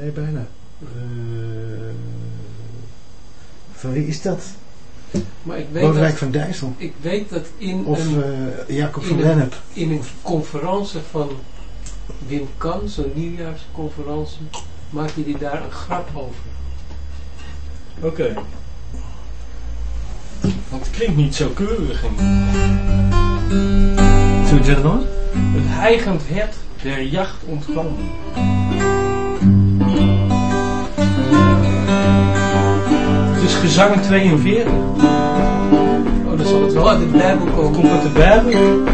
nee, bijna. Eh van wie is dat? Maar ik weet, Lodewijk dat, van Dijssel. ik weet dat in Of een, eh, Jacob van Lennep. in een conferentie van Wim Kan, zo'n nieuwjaarsconferentie, maakte hij daar een grap over. Oké. Want het klinkt niet zo keurig. En Zullen we zeggen dan? het heigend hert der jacht ontkomen. Gezang 42. Oh, dan zal het wel uit de Bijbel komen. Komt uit de Bijbel.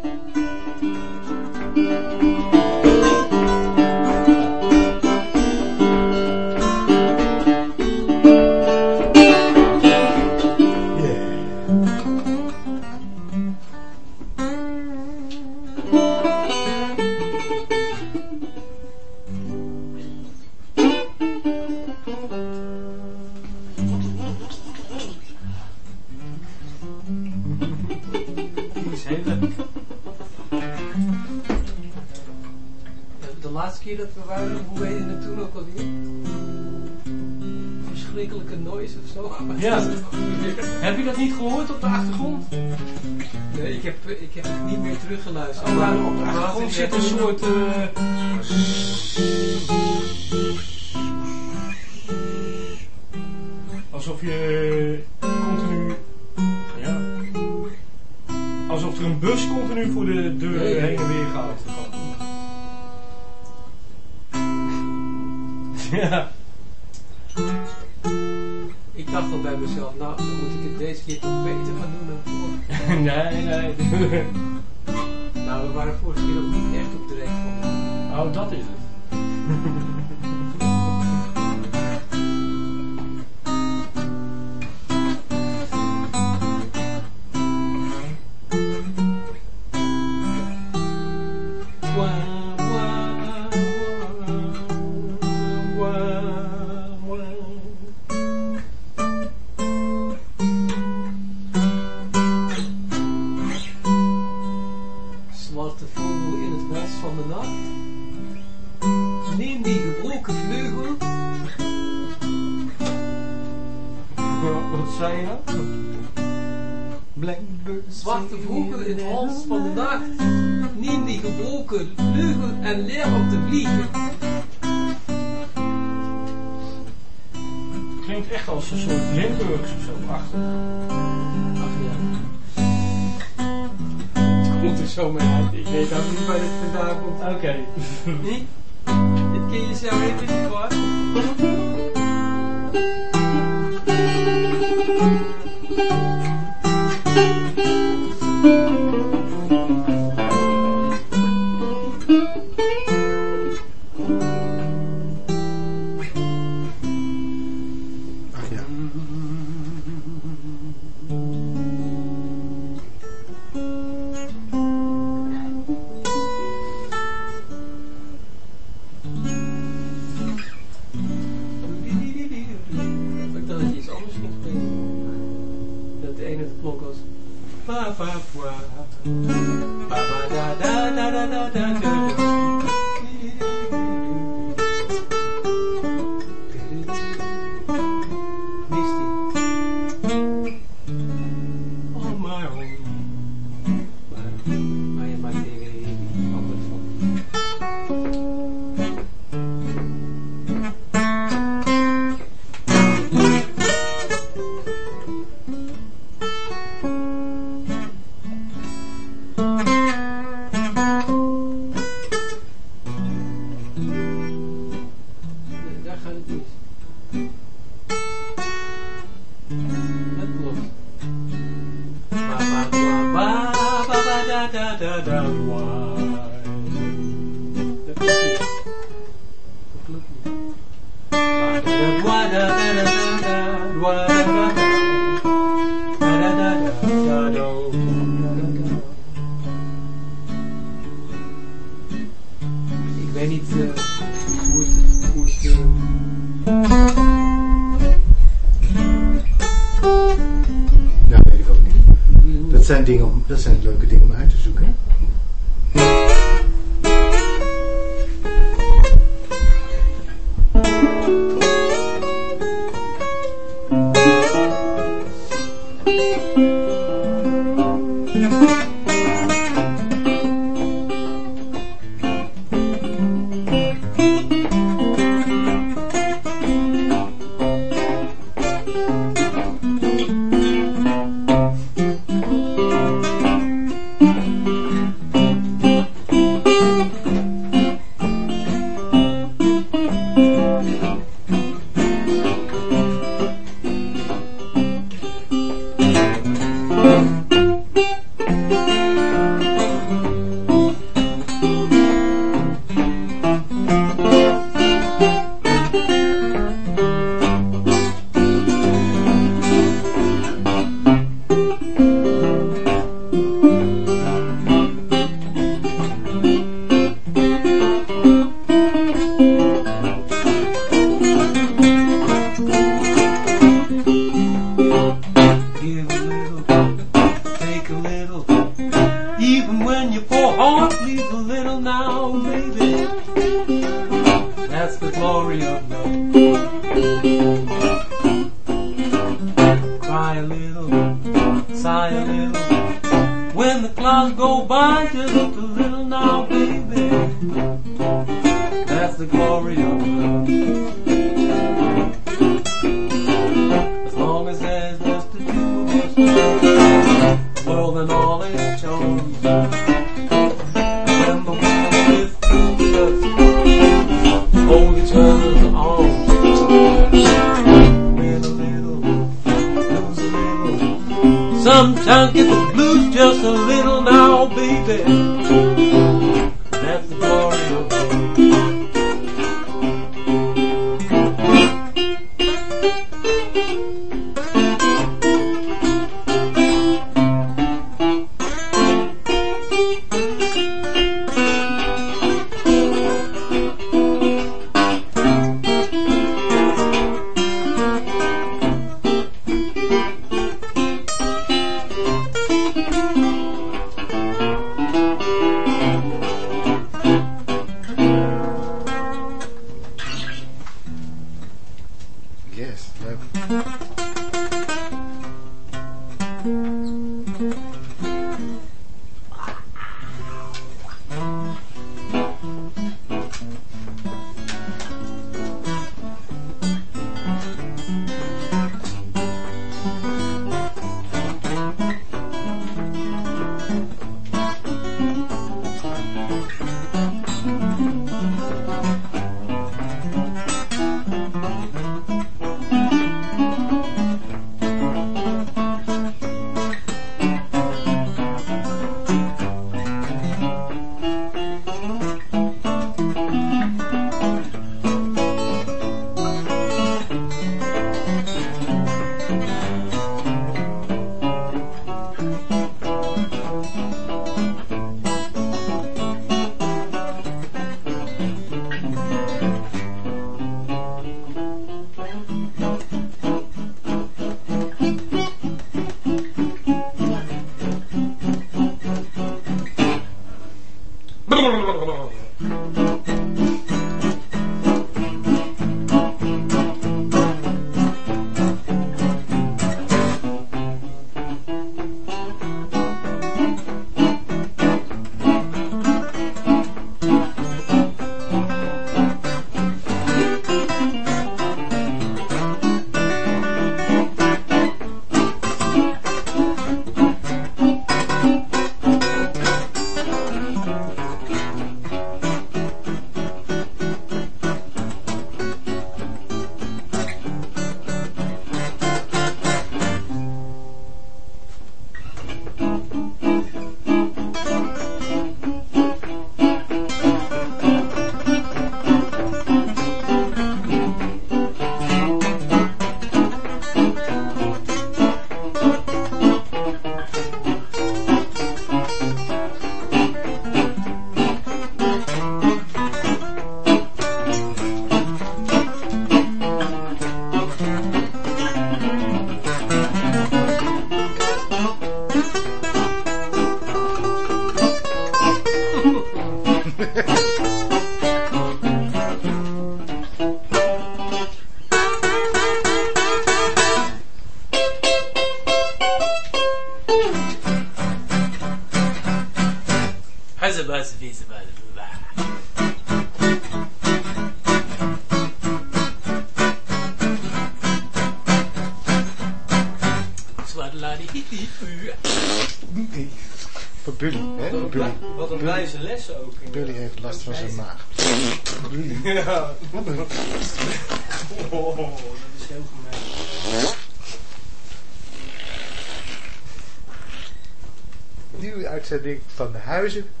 Van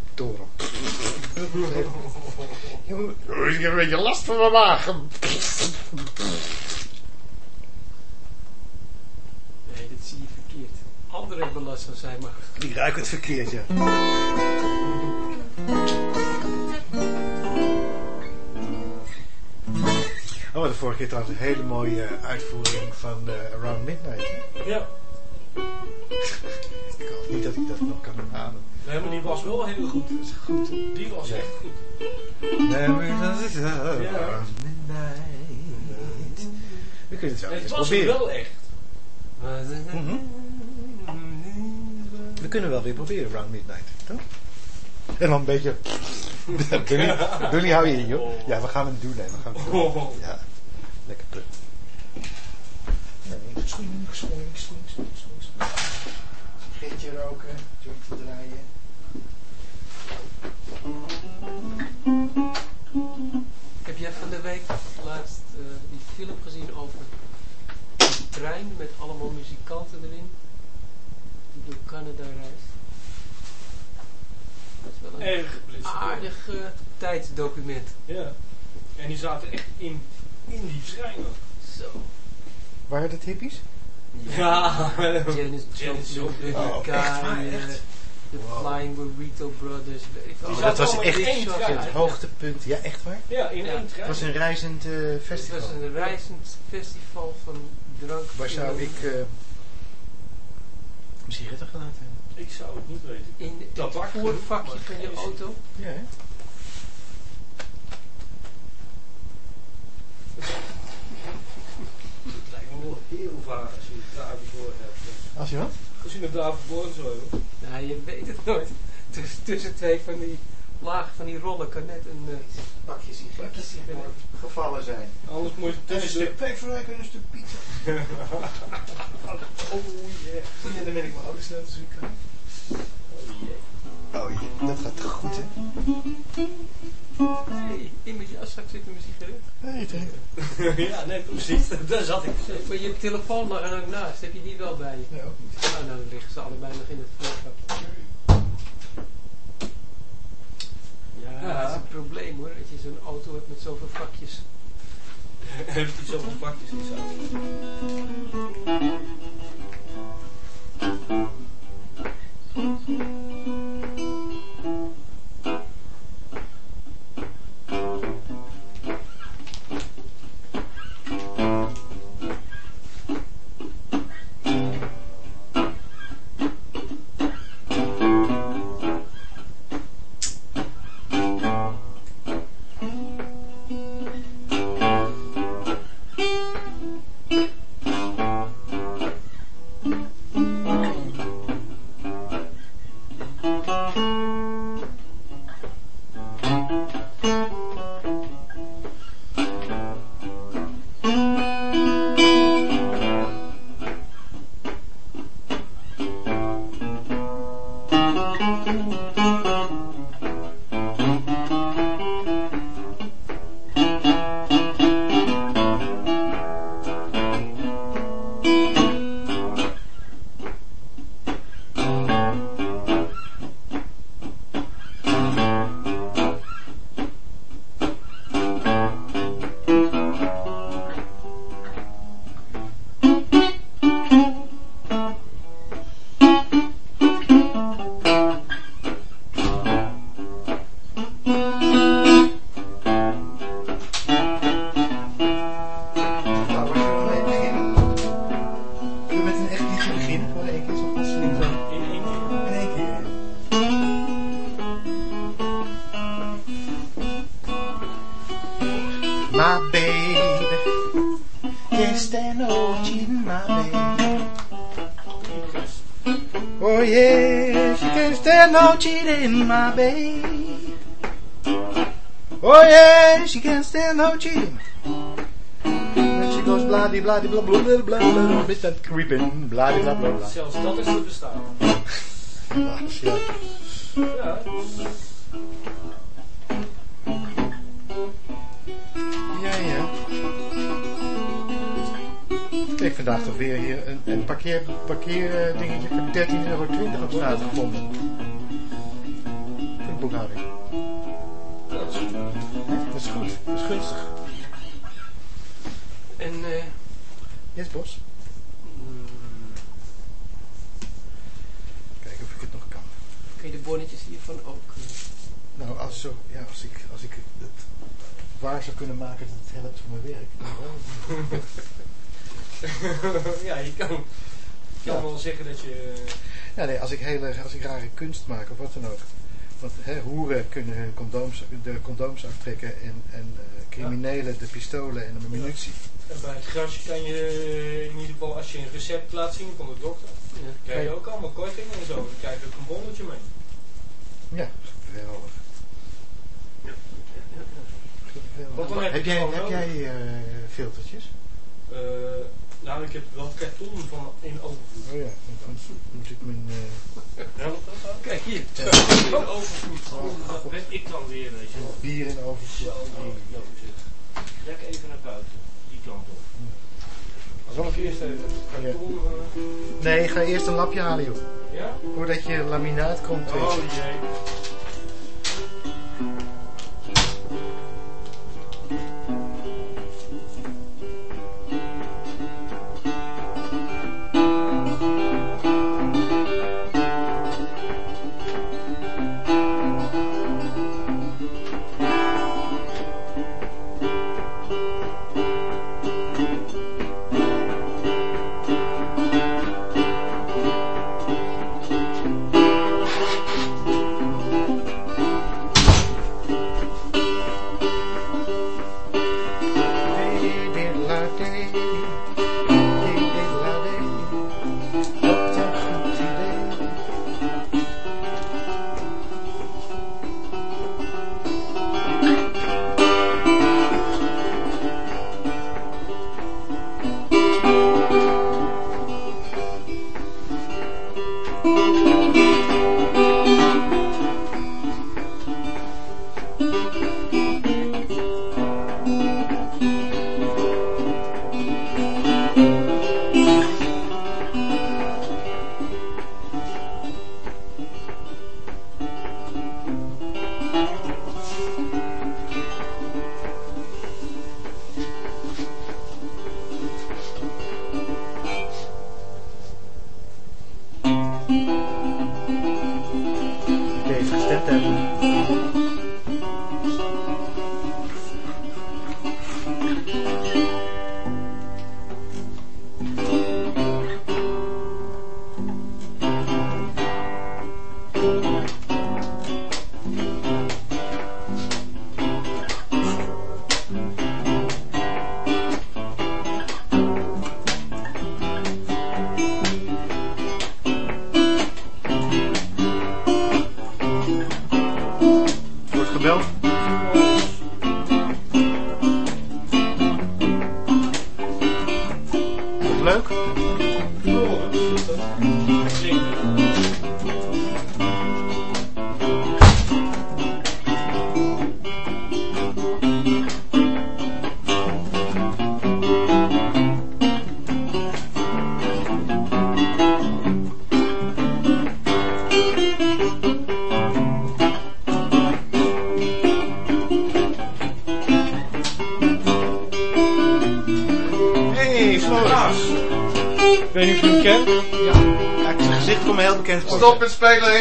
het zo Het was wel echt. Mhm. We kunnen wel weer proberen Round Midnight, toch? En dan een beetje... Billy, Billy hou je in, joh. Ja, we gaan hem doen, hè. We gaan hem doen. Oh. Ja, lekker terug. Nee, swing, swing, swing, swing, swing, swing. Sigaretje roken, jointje draaien. Heb jij van de week laatst eh, die film gezien trein met allemaal muzikanten erin? Die door Canada reist. Dat is wel een Erg aardig eh, tijdsdocument. Ja. En die zaten echt in, in die trein ook. Zo. Waren dat hippies? Ja. Janis Janis Joplin. Oh, de Wow. Flying Burrito Brothers. Oh, dat was echt het trein. Het Ja. hoogtepunt. Ja, echt waar? Ja, in Ja. één trein. Het was een reizend eh, Het festival. was een reizend festival van drank. Waar zou ik eh mijn sigaretten gelaten hebben? Ik zou het niet weten. In het Tabak, voorvakje van je auto. Ja, hè? Het lijkt me wel heel vaag als je het daar voor hebt. Als je wat? Als je het daar voor zo hebt. Nou, je weet het nooit. Tussen, tussen twee van die lagen van die rollen kan net een... eh, Pakje gevallen zijn. Anders moet je En een tussen stuk de... pekverwerk en een stuk pizza. Oh yeah. En dan ben ik mijn auto sleutels weer kwijt. Oh jee. Oh jee, dat gaat toch goed, hè? hey, in mijn jaszak zit een sigaret. Nee, het ja, nee, precies. Daar zat ik. Zeg, Maar je telefoon lag er ook naast. Heb je die wel bij je? Nee, ook niet. Nou, dan liggen ze allebei nog in het voorvakje. Ja, dat is een probleem hoor. Dat je zo'n auto hebt met zoveel vakjes. Heeft hij zoveel pakjes in zijn auto? My baby. Oh yeah, she can't stand no cheating. And she goes blah blah blah blah blah blah blah blah with that creeping blah blah blah blah. Zelfs dat is te verstaan. Ah, ja. Ja. Ja, ja. Ik vandaag toch weer hier een, een parkeer, parkeerdingetje voor 13,20 euro op straat gevonden. Ja, nee, als ik, hele, als ik rare kunst maak of wat dan ook. Want hè, hoeren kunnen hun condooms, de condooms aftrekken en, en eh, criminelen de pistolen en de munitie. En bij het grasje kan je eh, in ieder geval, als je een recept laat zien van de dokter, Ja. krijg je ook allemaal kortingen en zo. Dan krijg je ook een bonnetje mee. Ja, geweldig. Dan heb jij, heb nodig. jij eh, filtertjes? Eh, nou, ik heb wel karton van in overvloed. Oh ja, anders moet ik mijn... eh, Helpt dat dan? Kijk hier. In overvloed. Dat ben ik dan weer, weet je. bier in overvloed. Zo, oh, even naar buiten. Die kant op. Zal ik eerst even karton... eh, Nee, ga eerst een lapje halen, joh. ja? Voordat je laminaat komt. Oh je. jee.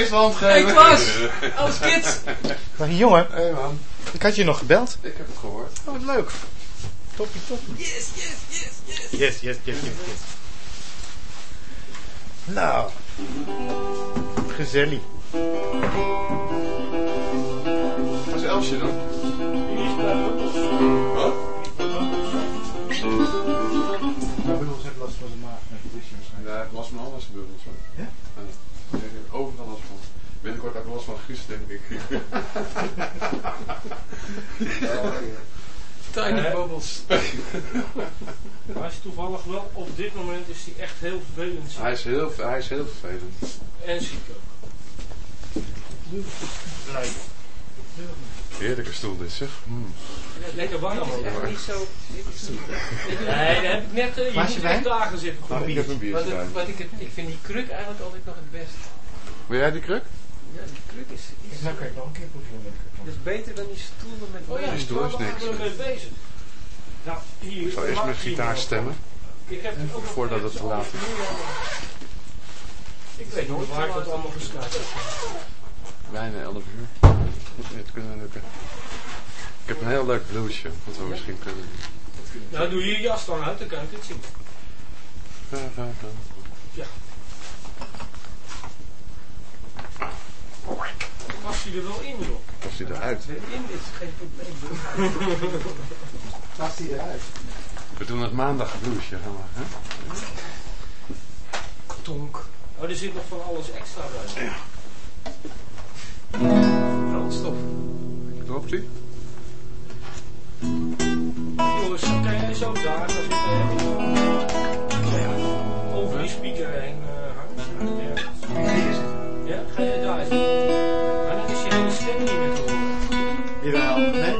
De hand Hey geven. Klaas! Alles kids! Maar jongen, Hé hey man, ik had je nog gebeld. ik heb het gehoord. Oh, wat leuk. Toppie, toppie. Yes, yes, yes, yes! Yes, yes, yes, yes, yes. Nou, gezellig. Wat is Elsje dan? Wat? Bubbels heeft last van zijn maag. Ja, hij heeft last van alles gebeurd. Zo. Ja? Ja, ik heb overal last Binnenkort ook last van Guus, denk ik. Tiny Eh? bubbles. Hij is toevallig wel, op dit moment is hij echt heel vervelend. ziek. hij, is heel, hij is heel vervelend. En ziek ook. Blijf. Heerlijke stoel dit, zeg. Mm. Lekker warm. Dit is echt niet zo... Nee, daar heb ik net, eh, je moet echt dagen zitten. Ik heb een biertje ik, het, ik vind die kruk eigenlijk altijd nog het best. Wil jij die kruk? Ja, die kruk is, is, Nou kan ik nog een keer proeven met is beter dan die stoelen met Oh ja, Die stoel is waar niks. waren we mee bezig? Nou, hier. Ik zal eerst met gitaar stemmen. Ik heb het ook nog Voordat het te laat is. Ik weet nooit waar ik dat allemaal gestart heb. Bijna 11 uur. Het kunnen lukken. Ik heb een heel leuk bluesje, wat we misschien kunnen doen. Nou, doe je je jas dan uit, dan kan ik het zien. Ja, ja, ja. Past hij er wel in, joh. Past hij eruit? Erin is geen probleem. Past hij eruit? We doen het maandag we, hè? Tonk. Oh, er zit nog van alles extra bij. Ja. Brandstof. Klopt u? Jongens, kan jij zo daar als ik even over die speaker heen Maar dan is je hele stem niet meer te horen. Jawel. Nee?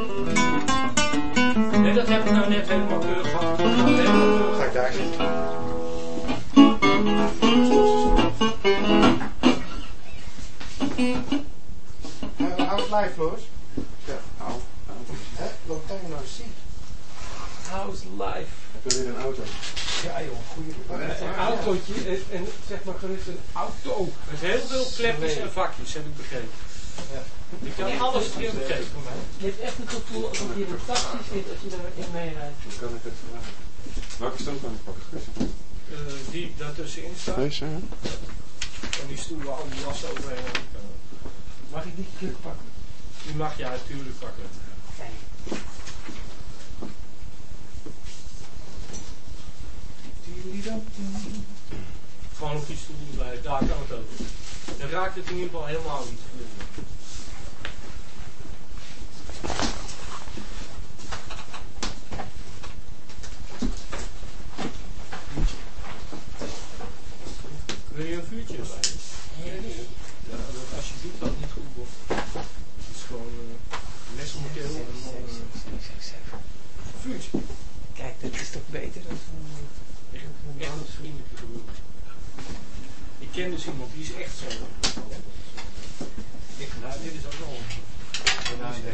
Nee, dat heb ik nou net helemaal keurig gehad. Nou helemaal. Ga ik daar zitten? How's life, Floors? Ja, nou. Hè? Long time no see. House life. Heb je weer een auto? Ja joh, goeie Een autootje en, en zeg maar gerust een auto. Er zijn heel veel klepjes en vakjes, heb ik begrepen. Ja. Ik kan alles mij. Je hebt echt het gevoel alsof je in een taxi zit als je daarin meerijdt. Hoe kan ik het vragen? Welke stoel kan ik pakken? Eh, die daartussenin staat. Deze, hè? En die stoel waar al die jassen overheen. Mag ik die kruk pakken? Die mag je natuurlijk pakken. Gewoon op die stoel erbij, daar kan het ook. Dan raakt het in ieder geval helemaal niet. Wil je een vuurtje erbij? Ja, dat- als je doet dat niet goed wordt. Het is gewoon eh de keel en dan eh, vuurtje. Kijk, dat is toch beter dan Echt, echt een vriendelijke gebeurtenis. Ik ken dus iemand, die is echt zo. Ik, nou, dit is ook wel.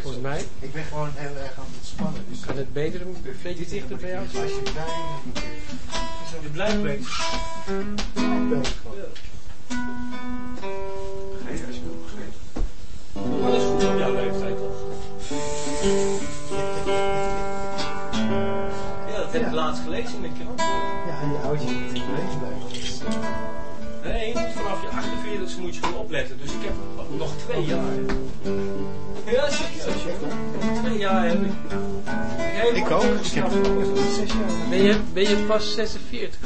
Volgens mij Ik ben gewoon heel erg aan het spannen. Dus kan het beter een beetje dichter bij jou Als je Je blijft bezig. Nee, als je wil gegeven. Maar dat is goed op jouw leeftijd toch? Ja, dat heb ik Ja. laatst gelezen in de krant. Ja, en je oudje moet in blijven. Nee, je moet vanaf je 48 moet je gewoon opletten. Dus ik heb nog twee jaar. Ja, serieus. Twee jaar heb ik. Ik ook. Ik heb zes jaar. Ben je, ben je pas 46?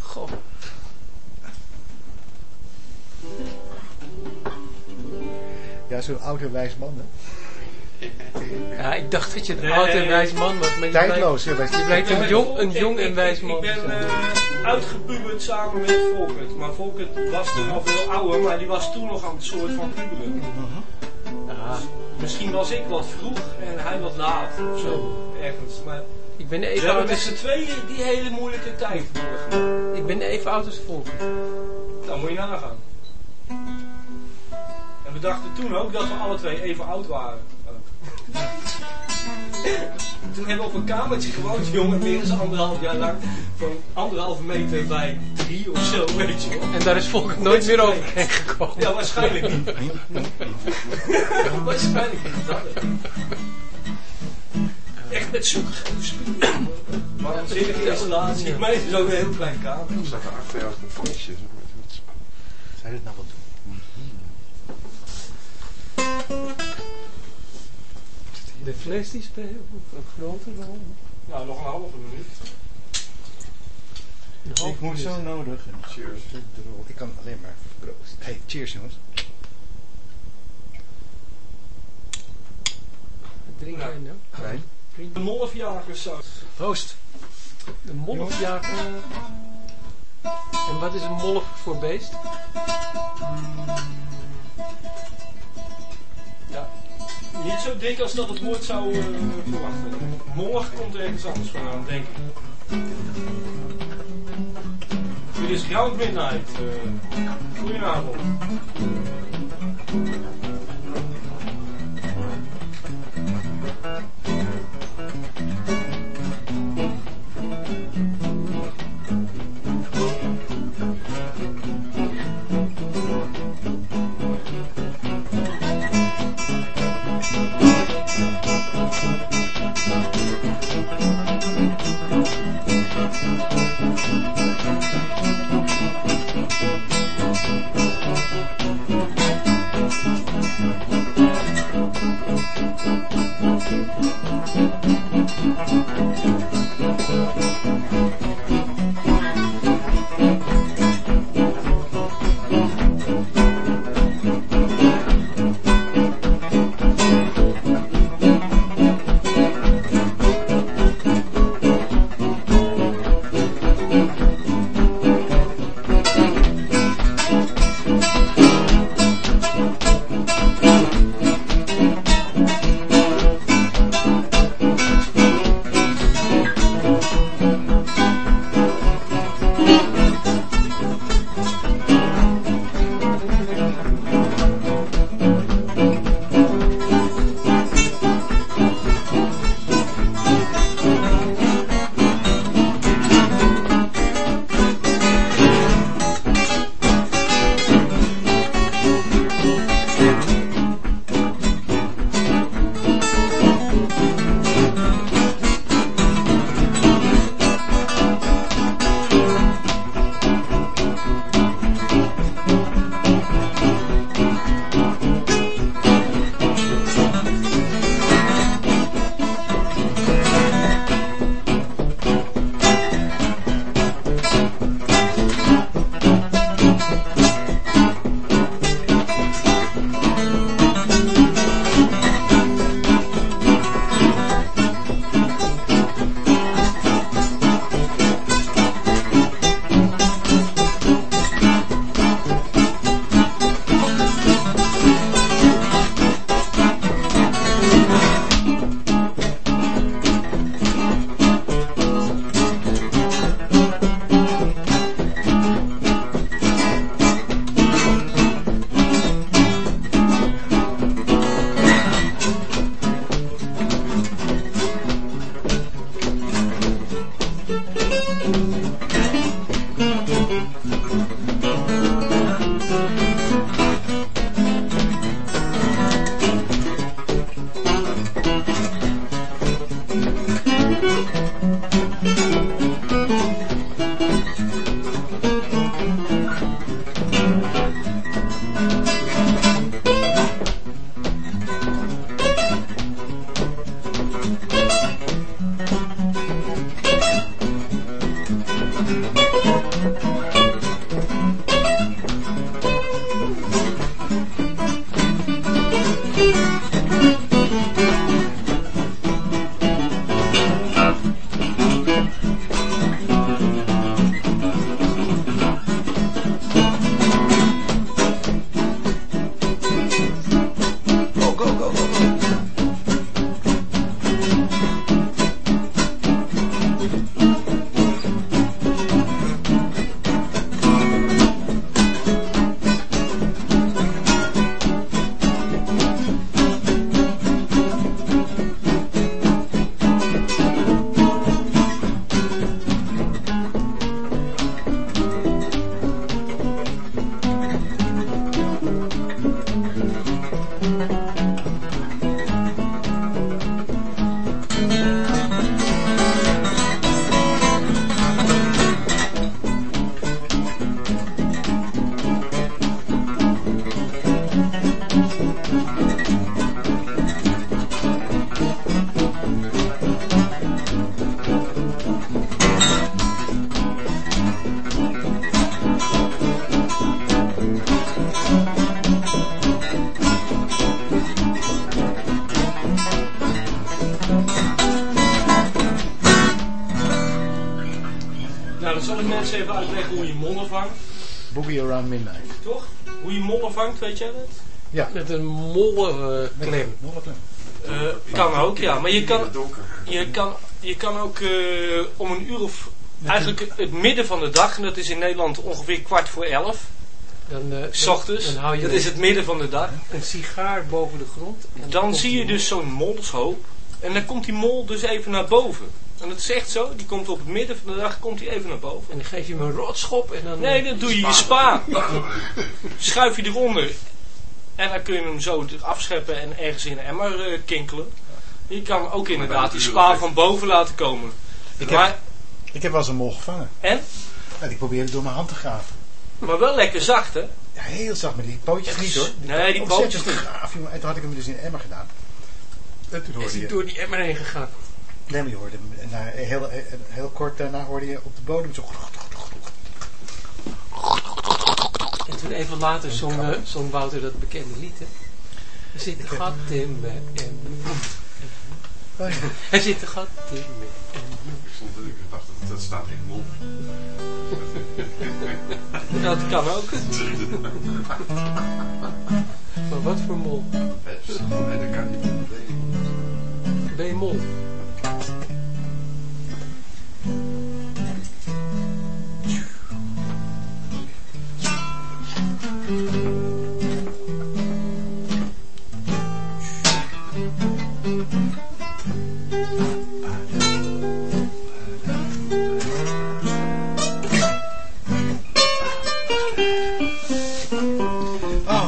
Goh. Ja, zo'n oud en wijs man, hè? Ja, ik dacht dat je een Nee. oud en wijs man was. Maar je blijkt, Tijdloos, wijs je blijkt een jong, een jong en wijs man. Ik ben zijn. Uitgepuberd samen met Volkert. Maar Volkert was toen al veel ouder, maar die was toen nog aan het soort van puberen. Ja, Misschien was ik wat vroeg en hij wat laat of zo. Ergens. Maar ik ben we even hebben oud met z'n tweeën die hele moeilijke tijd doorgemaakt. ik ben even oud als Volker. Dan moet je nagaan. En we dachten toen ook dat we alle twee even oud waren. Toen hebben we op een kamertje gewoond, jongen, meer dan anderhalf jaar lang. Van anderhalve meter bij drie of zo, weet je wel. En daar is Volker nooit meer overheen gekomen. Ja, waarschijnlijk niet. waarschijnlijk niet. Dat. Echt met zo'n. Waanzinnige installatie. Ik meen, het is ook een heel klein kamer. Er achter jou een flesje. Zou je dit nou wel doen? De fles die speelt, een grote rol. Nou, nog een halve minuut. Een half Ik moet zo nodig. Cheers. Ik kan alleen maar proost. Hey, cheers jongens. Wat drink jij nou? Wijn. Drink- De molfjagers zo. Proost. De molfjager. En wat is een molf voor beest? Niet zo dik als dat het woord zou eh, verwachten. Mollig komt er ergens anders vandaan, denk ik. Dit is Ground Midnight. eh goedenavond. Dan zal ik mensen even uitleggen hoe je mollen vangt. Boogie Around Midnight. Toch? Hoe je mollen vangt, weet jij dat? Met een molle Met klem. een molle klem. Eh, kan ook, ja. Maar je kan, je kan, je kan ook eh, om een uur of... Eigenlijk het midden van de dag, en dat is in Nederland ongeveer kwart voor elf, Dan, eh, s ochtends. Dan hou je Dat is het midden van de dag. een sigaar boven de grond. en Dan komt zie je dus zo'n molshoop. En dan komt die mol dus even naar boven. En dat is echt zo, die komt op het midden van de dag komt die even naar boven. En dan geef je hem een rotschop en dan... Nee, dat doe je je spa. Schuif je eronder. En dan kun je hem zo afscheppen en ergens in een emmer eh, kinkelen. Je kan ook inderdaad die spa van boven laten komen. Ik heb, ik heb wel eens een mol gevangen. en? Ja, ik probeerde door mijn hand te graven. Maar wel lekker zacht, hè? Ja, heel zacht, maar die pootjes niet hoor. Nee, die pootjes niet. Jongen. En toen had ik hem dus in een emmer gedaan. En toen is hij door die emmer heen gegaan. Nee, maar je hoorde hem. en na- heel, eh, heel kort daarna hoorde je op de bodem zo... En toen even later zong, eh, zong Wouter dat bekende lied, hè. Er zit een gat in me en... Oh, ja. Er zit een gat in me en... Ik dacht dat dat staat in mol. Dat kan ook. Maar wat voor mol? Nee, dat kan niet meer Oh,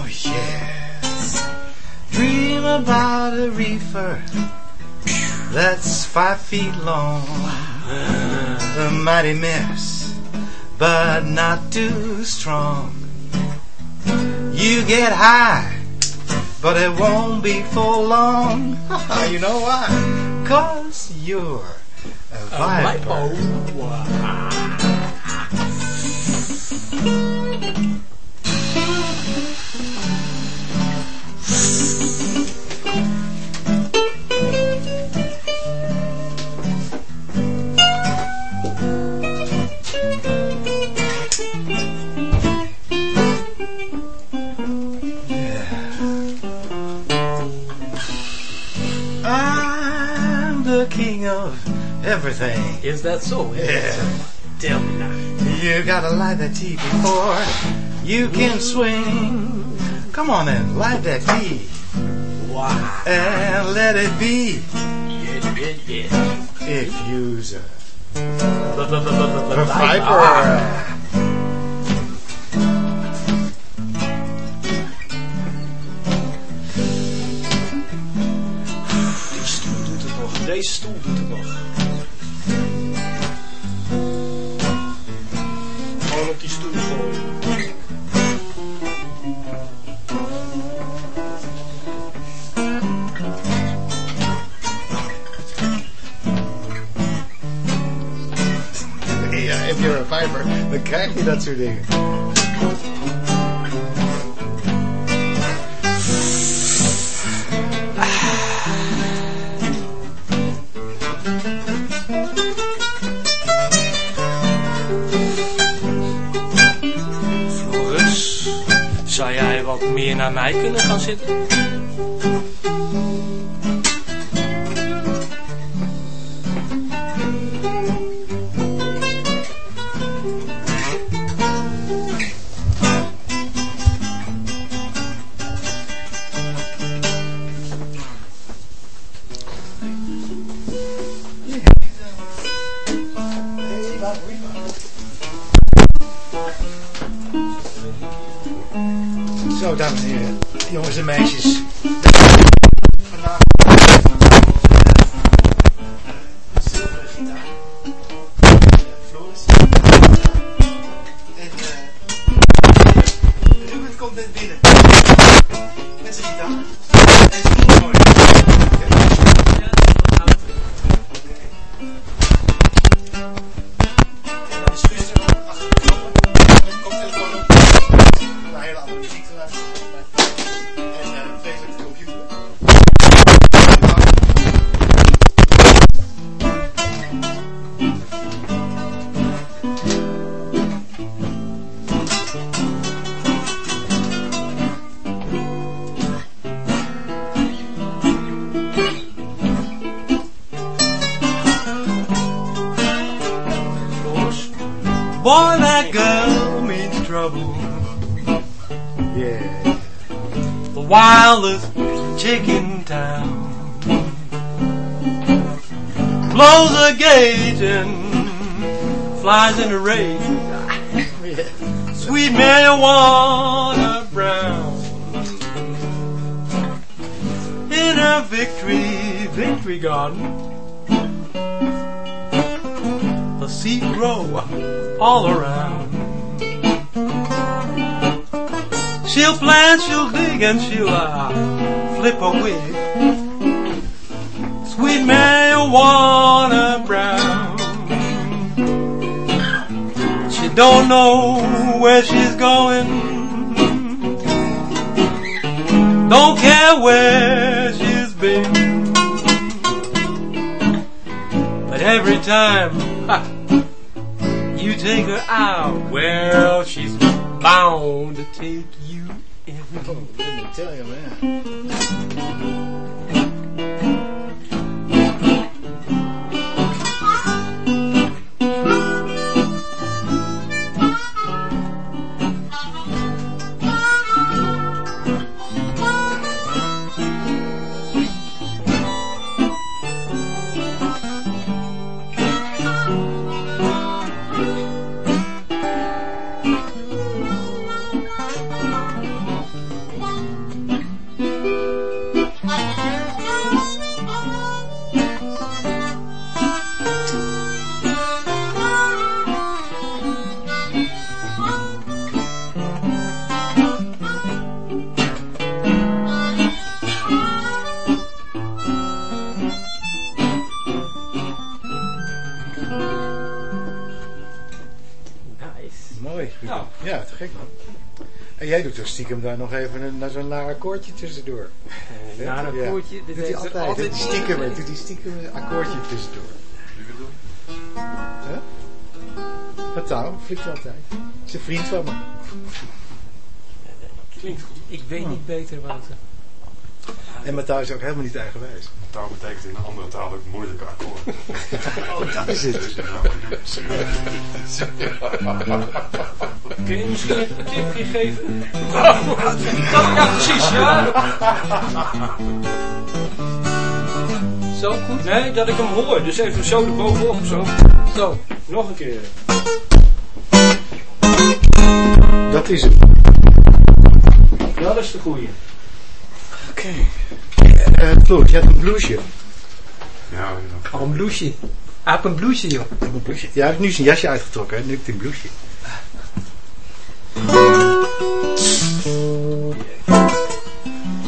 yes. Dream about a reefer that's five feet long. A mighty mess, but not too strong. You get high, but it won't be for long. you know why? Cause you're a viper. I'm of everything. Is that so? Yeah. Tell me now. You gotta light that tea before you can swing. Come on and light that tea Wow. and let it be. Yeah, yeah, yeah. If the, a viper. Deze stoel doet het nog. Gewoon op die stoel gooien. Ja, if you're a viper, dan krijg je dat soort dingen. Meer naar mij kunnen gaan zitten? Boy, that girl means trouble. Yeah. The wildest chick in town. Blows a and flies in a rage. Sweet marijuana brown. In a victory, victory garden. Seed grow all around. She'll plant, she'll dig, and she'll uh, flip a wig. Sweet marijuana brown. She don't know where she's going. Don't care where she's been. But every time you take her out, well, she's bound to take you in. Oh, let me tell you, man. Jij doet toch stiekem daar nog even een, naar zo'n naar akkoordje tussendoor. Uh, een Ja. akkoordje, dit Doet hij altijd. altijd stiekem, doet hij stiekem een akkoordje tussendoor. Wie wil doen? Dat touw, flikt altijd. Is een vriend van me. Klinkt goed. Ik weet niet beter, Wouter. En Matthijs is ook helemaal niet eigenwijs. Taal betekent in een andere taal ook moeilijke akkoord. Oh, dat is het. Dus nou, Kun je misschien een tipje geven? Dat, ja, precies, ja. Zo goed? Nee, dat ik hem hoor. Dus even zo erbovenop. Zo. Zo. Nog een keer. Dat is het. Dat is de goeie. Oké. Eh, Floor, je hebt een blouseje. ja, ja. Oh, een blouseje. Hij heeft een blouseje, joh. Een blouseje. Ja, hij heeft nu zijn jasje uitgetrokken, hè. nu heeft hij een blouseje.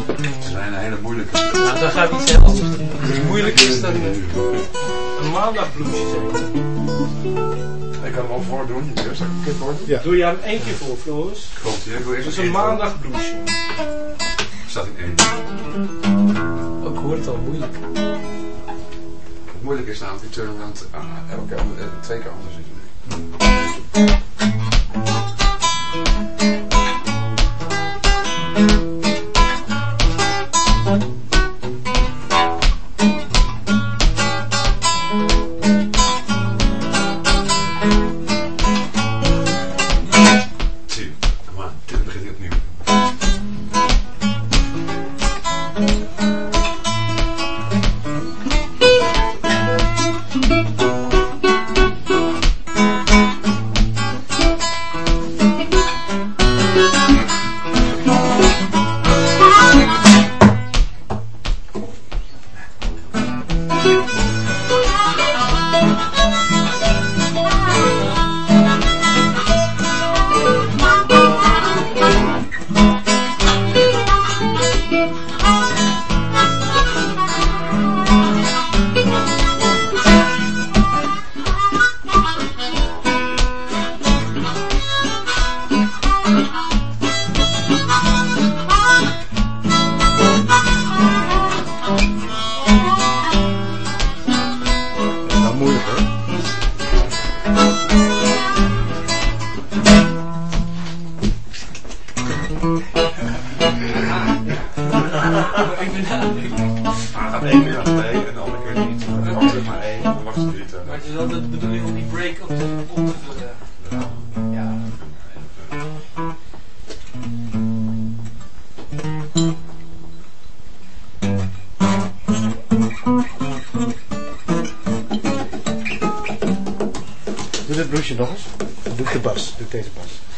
Het zijn een hele moeilijke. Nou, dan gaan we iets heel anders doen. Als het moeilijk is, dan... eh, Een maandagbloesje zeker. Ik kan hem wel voordoen. Je eerst een keer voordoen. Ja. Doe jij hem één keer voor, Floris? Klopt, ik wil eerst Dat is een maandagbloesje. Staat in één. Ook hoort het al moeilijk. Het moeilijke is namelijk die turnaround ah, elke keer ander- eh, twee keer anders is. Doe dit bloesje nog eens. Doe de bas. Doe deze pas.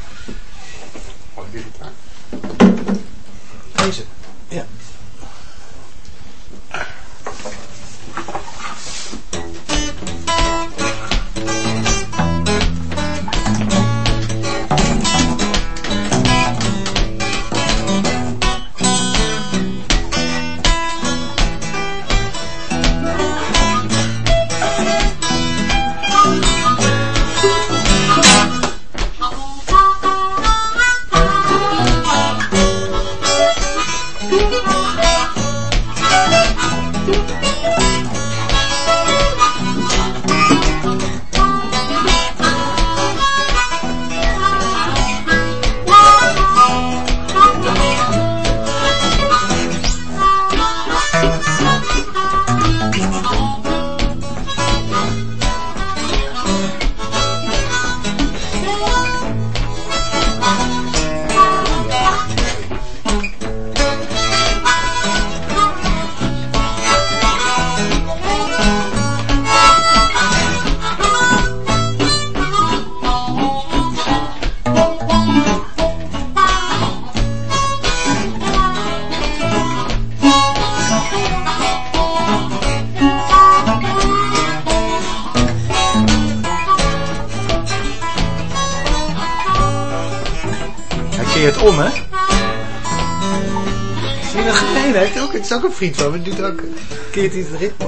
Vriend van me. Die doet ook, keert het ritme.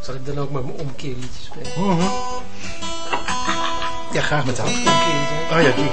Zal ik dan ook met mijn omkeerliedje spelen? Mhm. Ja, graag met haar. Omkeerliedje. Oh ja. Die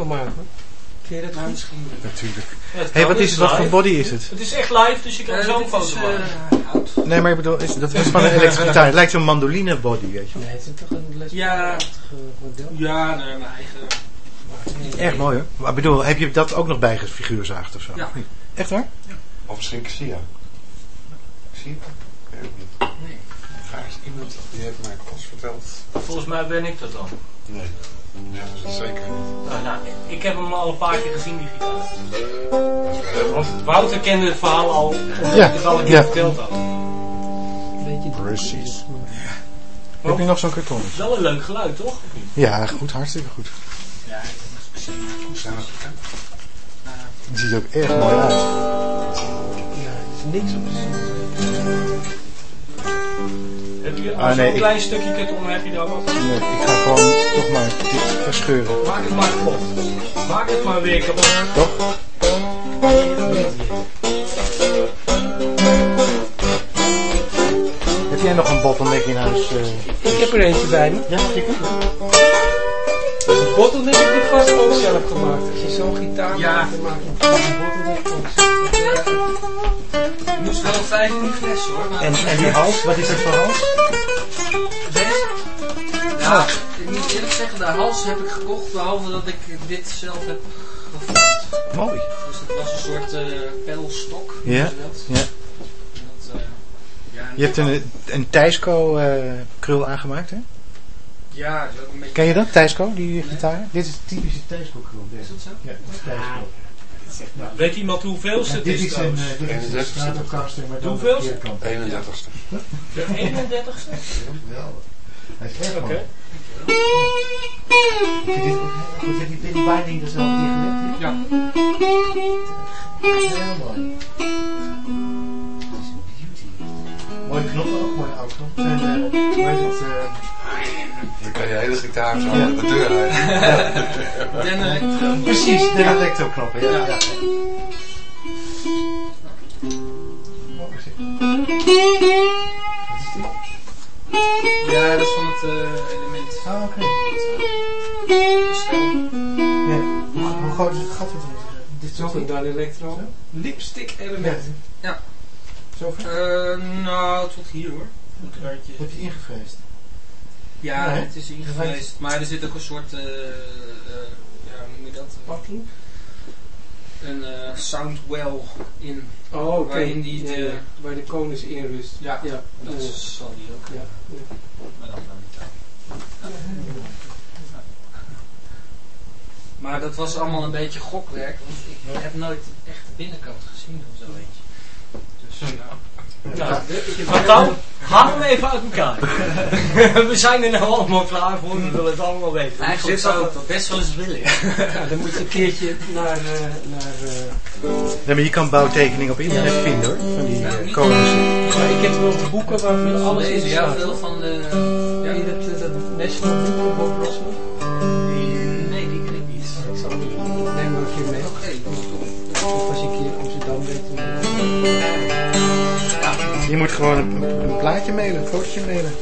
van maken? Kun je dat goed? misschien... Natuurlijk. Ja, Hé, hey, wat is het? Wat voor body is het? Het is echt live, dus je kan Eh, zo een dit foto is, maken. eh, oud. Nee, maar ik bedoel, is, dat is van een elektrische gitaar. Het lijkt zo'n mandoline body, weet je. Nee, het is toch een les Ja. model. Ja, nee, mijn eigen... Erg mooi hoor. Maar ik bedoel, heb je dat ook nog bijgefiguurzaagd of zo? Ja. Echt waar? Of misschien Xia. Xia? Ik weet het niet. Nee. Daar is iemand die heeft mij pas verteld. Volgens mij ben ik dat dan. Nee. Ja, dat is zeker niet. Nou, nou, ik heb hem al een paar keer gezien, die gitaar. Want Wouter kende het verhaal al, omdat Ja, ik het al een keer ja. verteld had. Beetje Precies. Heb je nog zo'n karton? Wel een leuk geluid, toch? Of niet? Ja, goed, hartstikke goed. Ja, dat is misschien... Hoe zijn dat? Het ziet er ook erg mooi uit. Ja, er is niks op Je Ah, zo'n nee, ik- klein stukje karton, heb je daar wat? Nee, ik ga gewoon toch maar dit verscheuren. Maak het maar kapot. Maak het maar weer kapot. Toch? Heb jij nog een bottleneck in huis? eh? Ik heb er eentje bij me. Ja, kikker? Een bottleneck heb ik vast ook zelf zelf gemaakt. Als je zo'n gitaar Ja. maakt, dan maak je een bottleneck ook. Moest wel 15 fles hoor. En, en die hals, wat is dat voor hals? Ja, ik moet eerlijk zeggen, de hals heb ik gekocht, behalve dat ik dit zelf heb gevormd. Mooi. Dus het was een soort eh pedalstok. Ja, ze dat. ja. Dat, eh, ja, Je hebt een, een Thijsco eh, krul aangemaakt, hè? Ja, dat is ook een beetje... Ken je dat, Thijsco, die gitaar? Dit is typische Thijsco krul. Is dat zo? Ja, dat is Thijsco. Weet iemand hoeveelste het dit is is een, trouwens? dit is een 31ste. Stratocaster, maar dan Hoeveelste? de keerkant. 31ste. De 31ste? Geweldig. Hij is erg Oké. mooi. Heb je dit ook heel goed? Heb je die binding er zelf neergelegd? Ja. Heel mooi. Dat is een beauty. Mooie knoppen ook, mooie knoppen. En, eh, hoe heet eh, Dan kan je hele gitaar zo aan de deur uit. Den Electro. precies, de. Ja, Ja. ja. ja. Mooi Ja, dat is van het eh, element. Ah, oké. Stem. Ja. Hoe, hoe groot is het gat? er is? Dit is ook een Dan Electro. Lipstick element. Ja. Zo ver? Eh, nou, tot hier hoor. Heb je ingevreesd? Ja, het is ingevreesd. Maar er zit ook een soort, eh, eh, ja, hoe noem je dat? Pakking. Een eh, soundwell in. Oh, oké. Waarin die Ja, de- ja. Waar de konus in rust. Ja, Ja. dat Ja. zal die ook. Ja. Maar dan Maar dat was allemaal een beetje gokwerk, want ik heb nooit echt de binnenkant gezien of zo eentje. Dus ja. Nou, wat dan? Haal hem even uit elkaar. we zijn er nou allemaal klaar voor, we willen het allemaal weten. Eigenlijk zou ik dat best wel eens willen. Ja, dan moet je een keertje naar, eh, naar eh, Nee, maar je kan bouwtekeningen op internet vinden hoor. Van die Nou, eh, maar ik heb wel boeken waar alles Alles in is ja, veel van de. Ja, dat, dat National Book of nee, die ken ik niet. Ik zal hem neem hem een keer mee. Oké, Of als je een keer Amsterdam bent. Je moet gewoon een, een plaatje mailen, een fotootje mailen.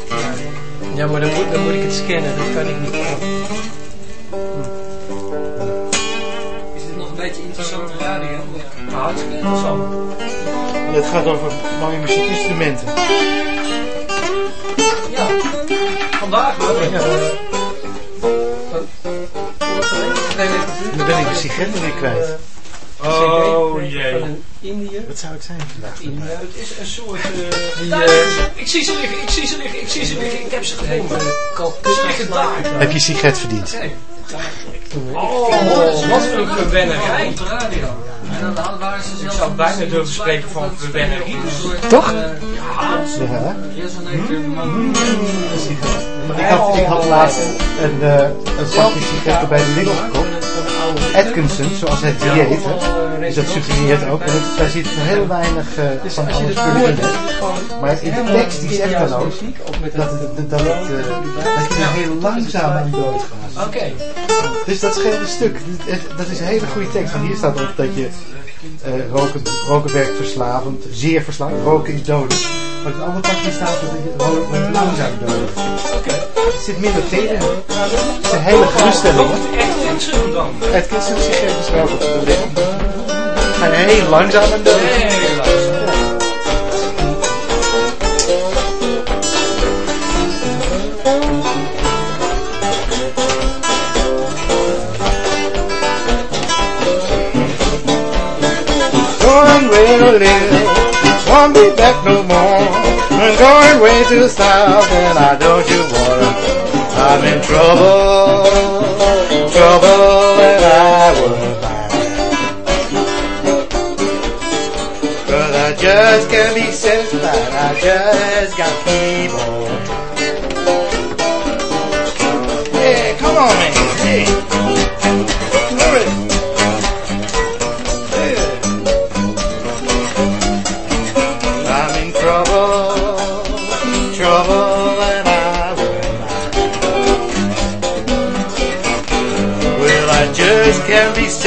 Ja, maar dan moet, dan moet ik het scannen. Dat kan ik niet. is dit nog een beetje interessante radio? Ja. Hartstikke interessant. Het gaat over mooie muziekinstrumenten. Ja, vandaag wel. Ja. Is Dan ben ik de sigaretten weer kwijt. Oh Van jee. Wat zou het zijn vandaag? India. Het is een soort... eh, Die, daar eh. Ik zie ze liggen, ik zie ze liggen, ik zie ze liggen, ik heb ze gevonden. Calcutta Ze liggen daar. Heb je sigaret verdiend? Oh, wat voor een verwennerij. Op de radio. En dan hadden- waren ze zelfs zou bijna durven spreken van soort, Toch? eh, Ja. resonator van- Ik had, ik had laatst een, eh, een pakje sigaretten bij de Lidl gekocht. Atkinson, zoals het dieet. hè. Dus dat suggereert ook. Het, daar zit heel weinig eh, Dus van als je alle het spullen in. is gewoon Maar in de tekst die zegt dan ook dat, het- dat, het, eh, dat je heel langzaam aan dood gaat. Oké. Dus dat scheelt een stuk. Dat is een hele goede tekst. Want hier staat ook dat je eh, roken, roken werkt verslavend, zeer verslavend. Roken is dodelijk. Maar het andere pakje staat dat je roken langzaam dodelijk. Oké. Er zit minder thee in. Het is een hele geruststelling. Dan? Atkinson sigaretten roken op de. Ga je heel langzaam. Going where to live, won't be back no more. I'm going way to the south, and I don't you wanna. I'm in trouble, trouble, and I wouldn't mind. Cause I just can't be satisfied, I just gotta keep on.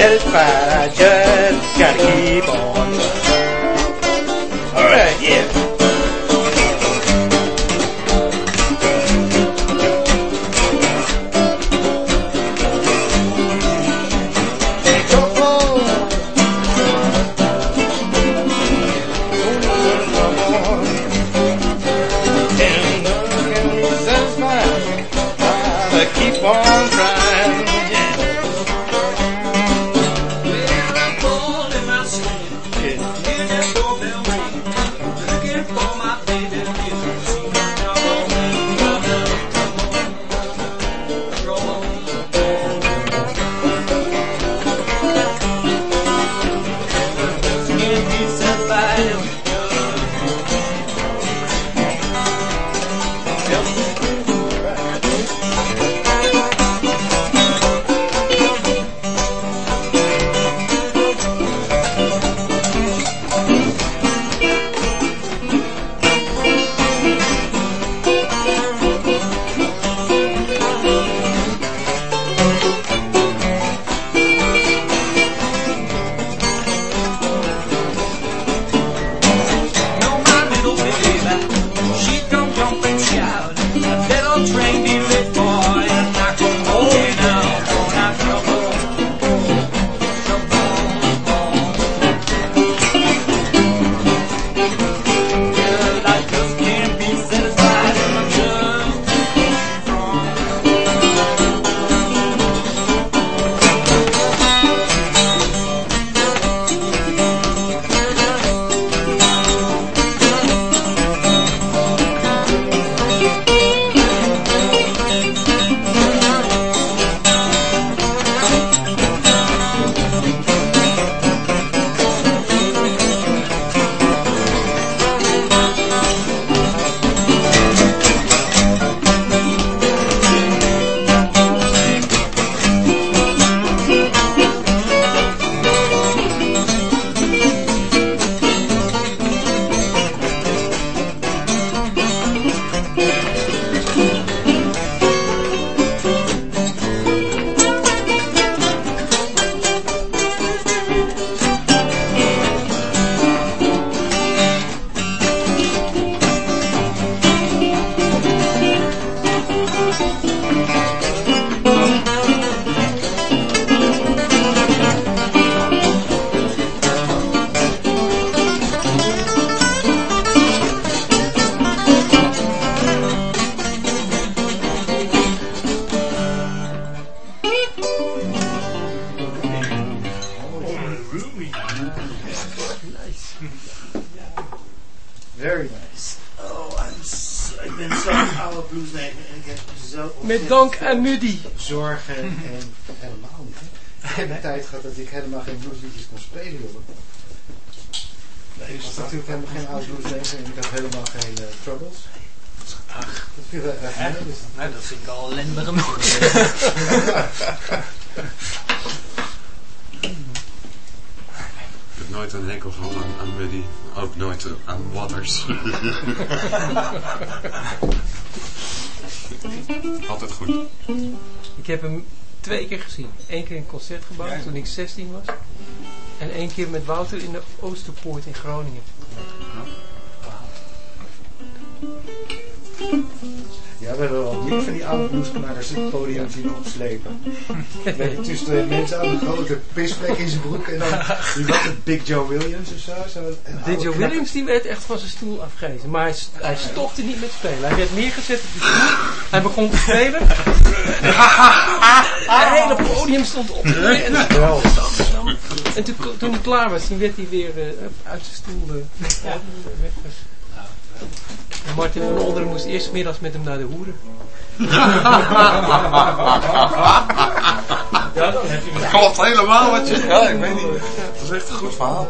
help our church. Gotta keep on. Tijd keer het concertgebouw toen ik 16 was. En één keer met Wouter in de Oosterpoort in Groningen. Ja, we hebben wel meer van die oude bluesknallers het podium zien opslepen. Weet tussen de mensen aan een grote pisplek in zijn broek en dan, wie was het, Big Joe Williams of zo? zo een oude Joe. Williams die werd echt van zijn stoel afgegeven. Maar hij, hij stopte niet met spelen. Hij werd neergezet op de stoel. Hij begon te spelen. Het hele podium stond op. En, en toen, toen hij klaar was, toen werd hij weer eh, uit zijn stoel eh, weg. En Martin van Olderen moest eerst middags met hem naar de hoeren. Ja, dan heb je me. Klopt helemaal wat je... Ja, ik weet niet. Dat is echt een goed verhaal.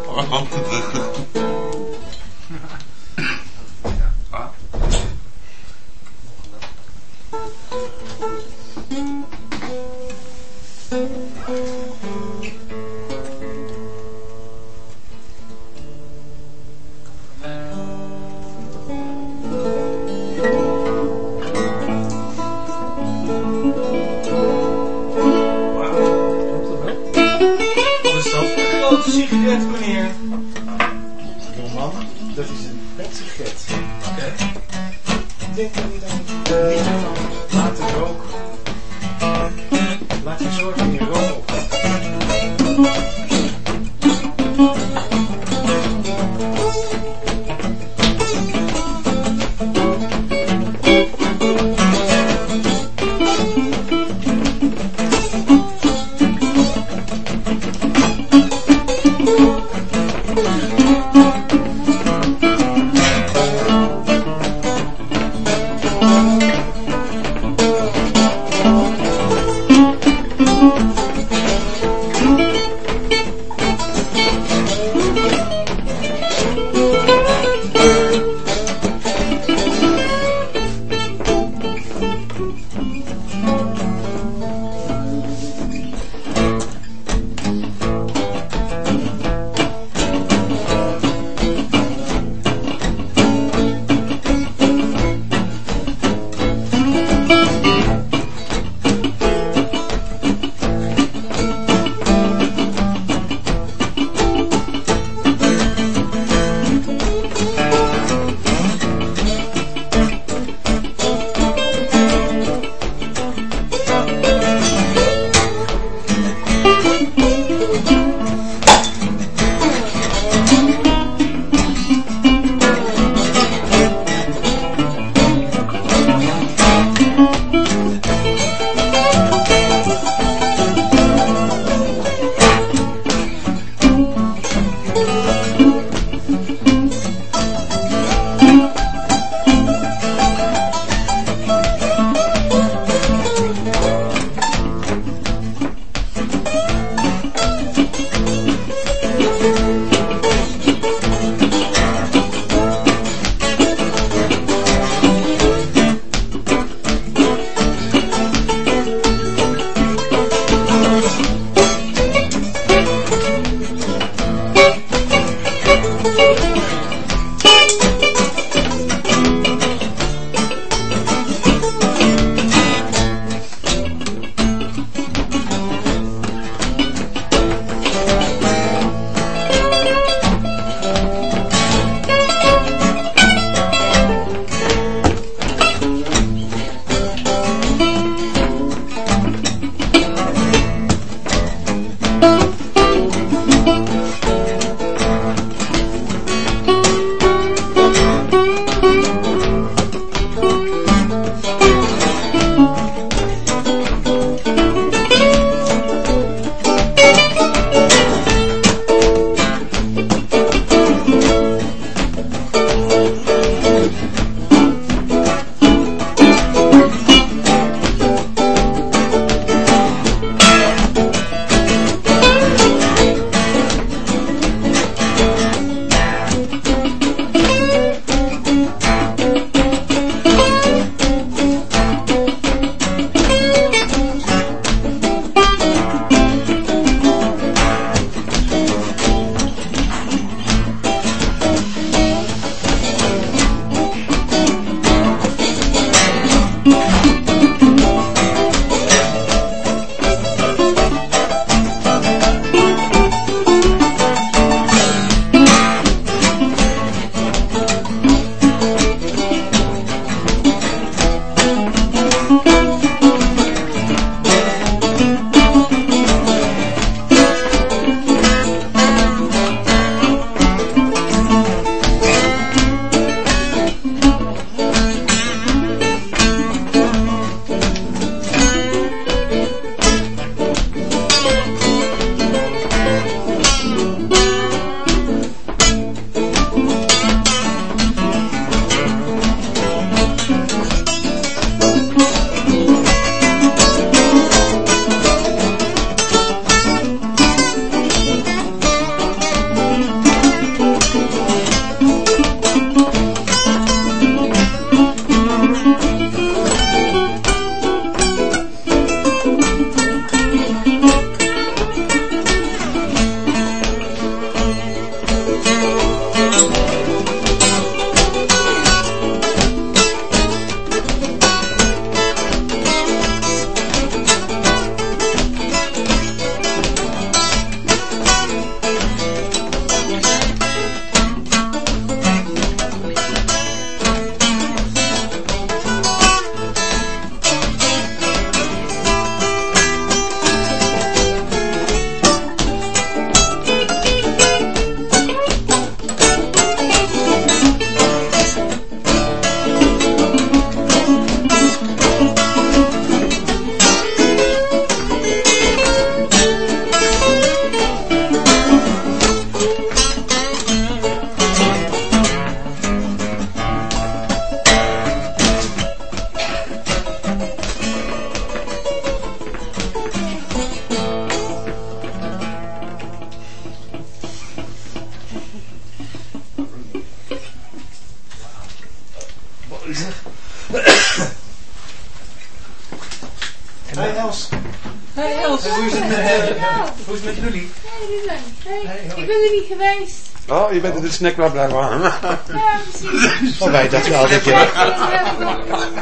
Oh, de snackbar blijven hangen. Ja, precies. Oh, wij dachten wel dat je...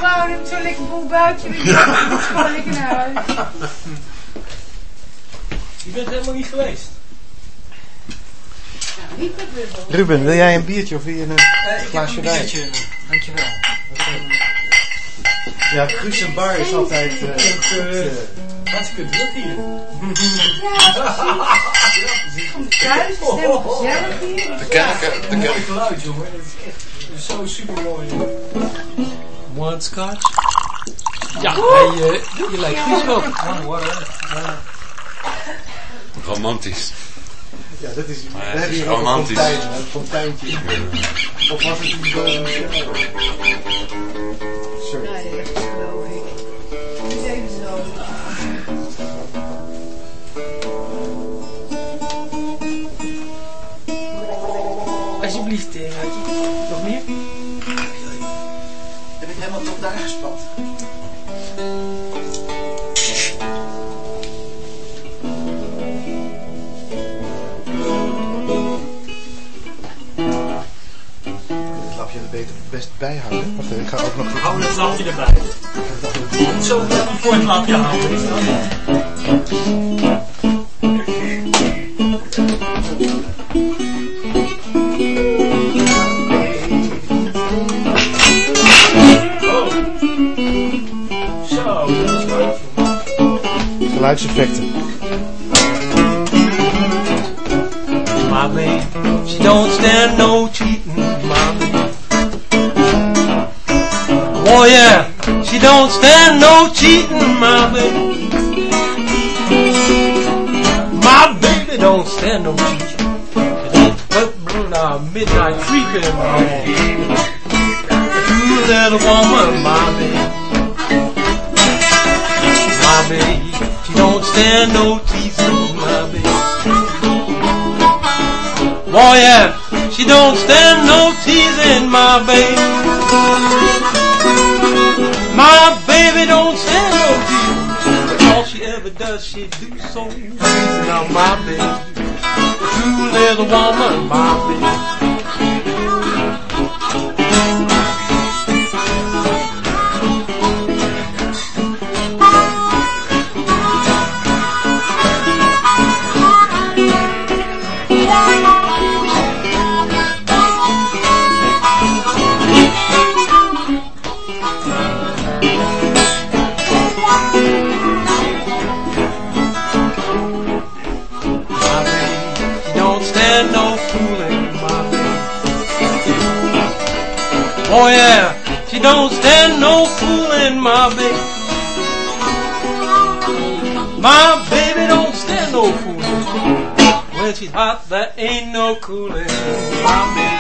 Waarom zo'n lekker boel buiten? Gewoon lekker naar huis. Je bent helemaal niet geweest. Nou, niet met Ruben. Ruben, wil jij een biertje of wil je een Eh, heb glaasje een wijn? biertje. Dankjewel. Ja, Guus en Bar is altijd... eh, Eh, eh, Hartstikke druk hier. Ja, precies. Kom thuis, het is helemaal gezellig hier. De kerk, de Mooi kerk. geluid, jongen. Dat is echt dat is zo super mooi. One scotch. Ja, hij, eh, je lijkt Guus wel. Romantisch. Ja, dat is... Maar we het hebben is hier ook een romantisch. fontein, een fonteintje. Of was het best bijhouden. Wacht even, ik ga ook nog... Hou dat lampje erbij. Zo voor het lampje houden. Oh. Zo, dat is. Geluidseffecten. Stand no. But, but midnight creeping, baby. True little woman, my baby. My baby, she don't stand no teasing, my baby. Oh yeah, she don't stand no teasing, my baby. My baby don't stand no teasing. All she ever does, she do so. Now my baby, there's a woman, baby. My baby. My baby don't stand no fooling. When she's hot, that ain't no cooling. My baby,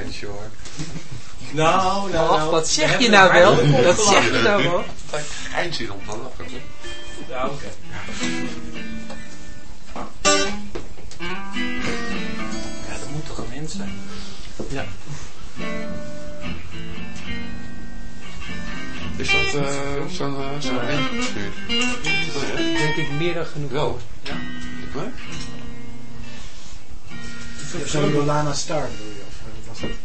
geintje hoor. Nou, nou, Ach, nou. wat zeg We je nou wel? Dat zeg je nou wel. Dat geintje om te lachen. Ja, oké. Ja, dat moet toch een mens zijn? Ja. Is dat eh, zo'n uh, zo'n windvuur? Is dat het? Denk ik meer dan genoeg. Wel. Ja. Nee? Zo'n Jolana Star bedoel je? Of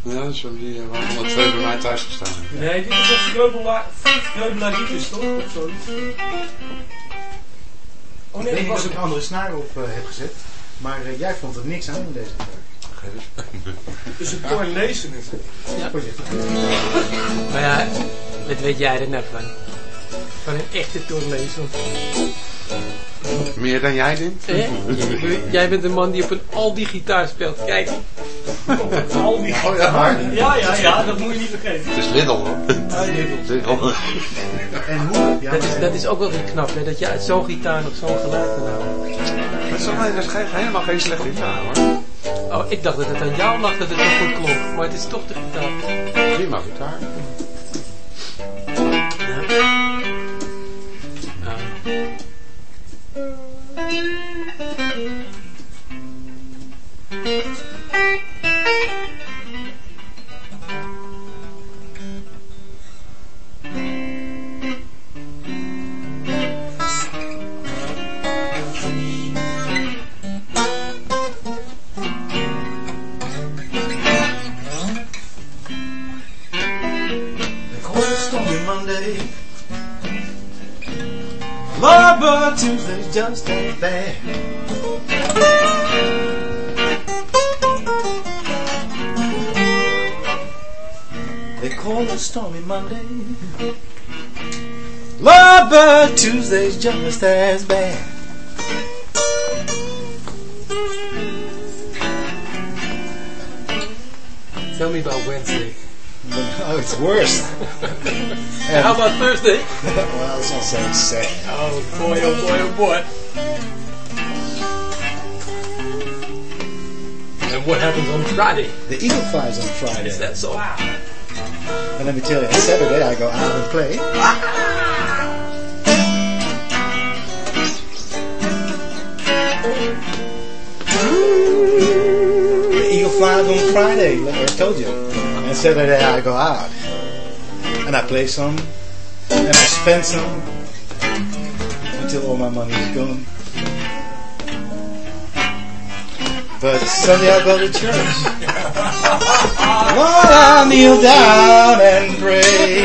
Ja, zo'n die uh, waar alle twee bij mij thuis gestaan hebben. Nee, dit is een Kreubelaritis, toch? Of zoiets. Oh ik nee, weet niet was of ik een andere snaar op eh, heb gezet. Maar eh, jij vond er niks aan in deze track. dus een cornelissen is het. Ja. Voorzichtig. Maar ja, wat weet jij er nou van? Van een echte toorlezer. Meer dan jij denkt? Eh? Jij bent een man die op een Aldi gitaar speelt. Kijk, Al die Oh ja. Ja, ja, ja, dat moet je niet vergeten. Het is Lidl hoor. Lidl. En hoe? Ja, dat is, dat is ook wel weer knap, hè, dat je uit zo'n gitaar nog zo'n geluid kan houden. Dat is, nee, dat is geen, helemaal geen slechte gitaar hoor. Oh, ik dacht dat het aan jou lag dat het zo goed klonk, maar het is toch de gitaar. Prima gitaar. Tuesday's just ain't bad. They call it Stormy Monday. Lord, but Tuesday's just as bad. Tell me about Wednesday. Oh, it's worse. And how about Thursday? well, it's not so sad. Oh boy, oh boy, oh boy. And what happens on Friday? The Eagle flies on Friday. Is that so? And let me tell you, on Saturday I go out and play. Ah! The eagle flies on Friday, like I told you. And Saturday I go ah, out. And I play some. And I spend some. Until all my money is gone. But Sunday I go to church. Lord, I kneel down and pray.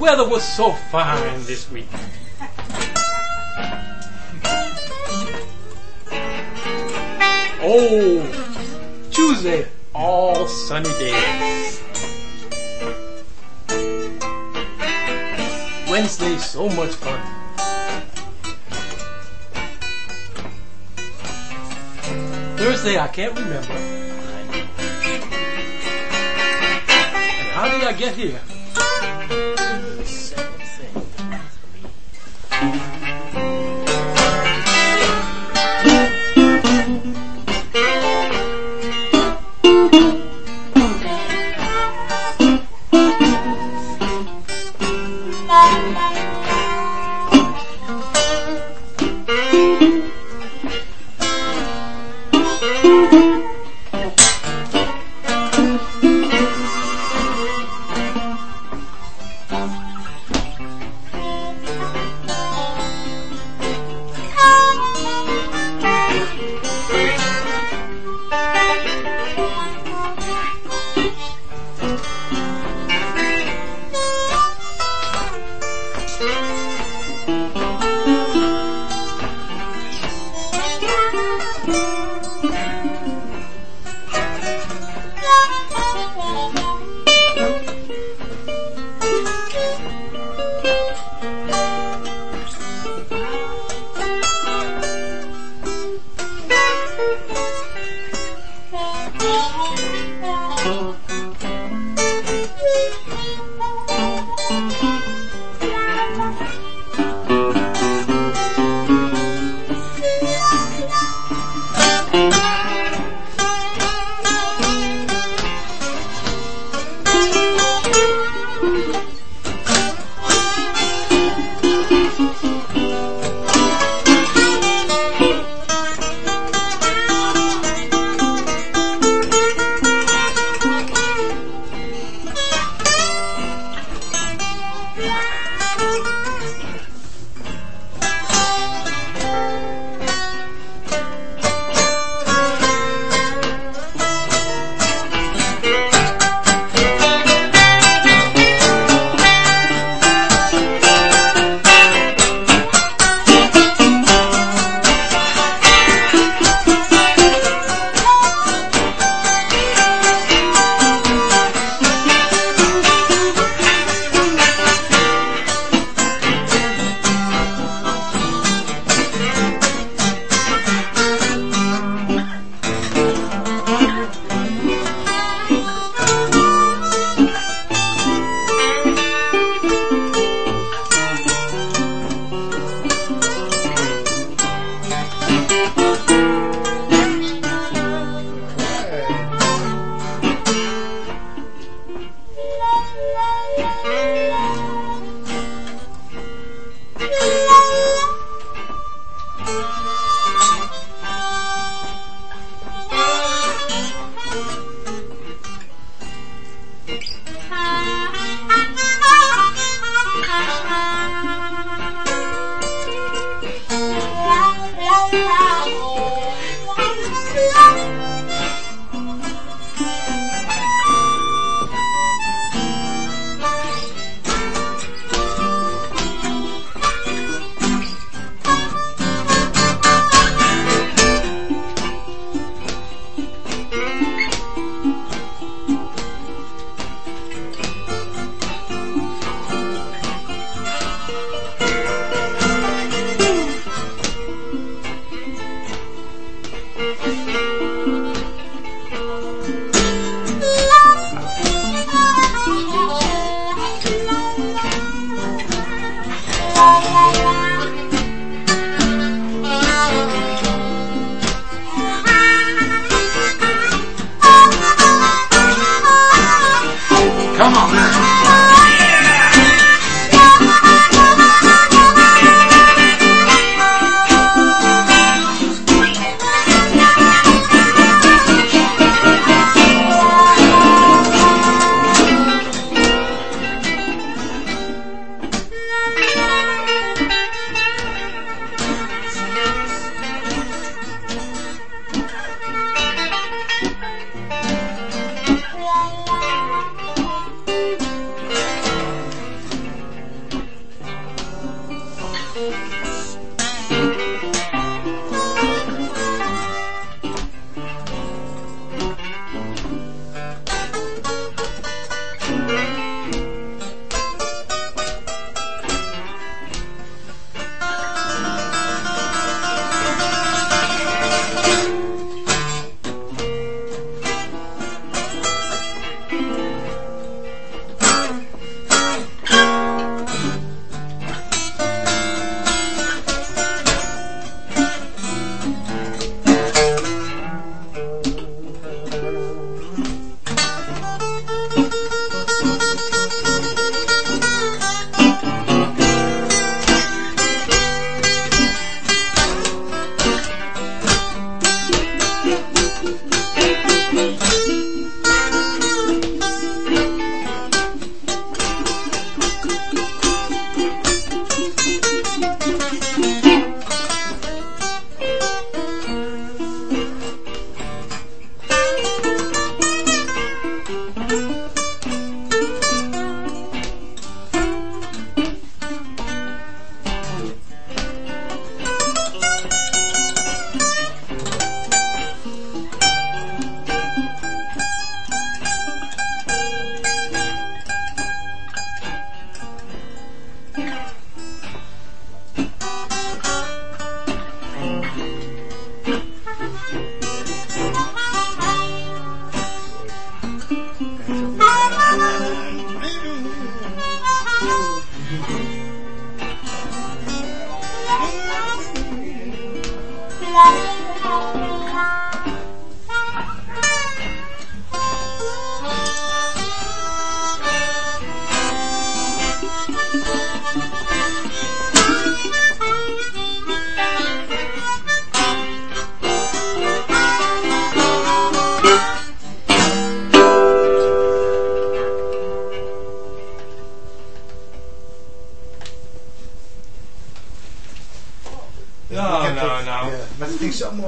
Weather was so fine this week. Oh, Tuesday, all sunny days. Wednesday, so much fun. Thursday, I can't remember. And how did I get here?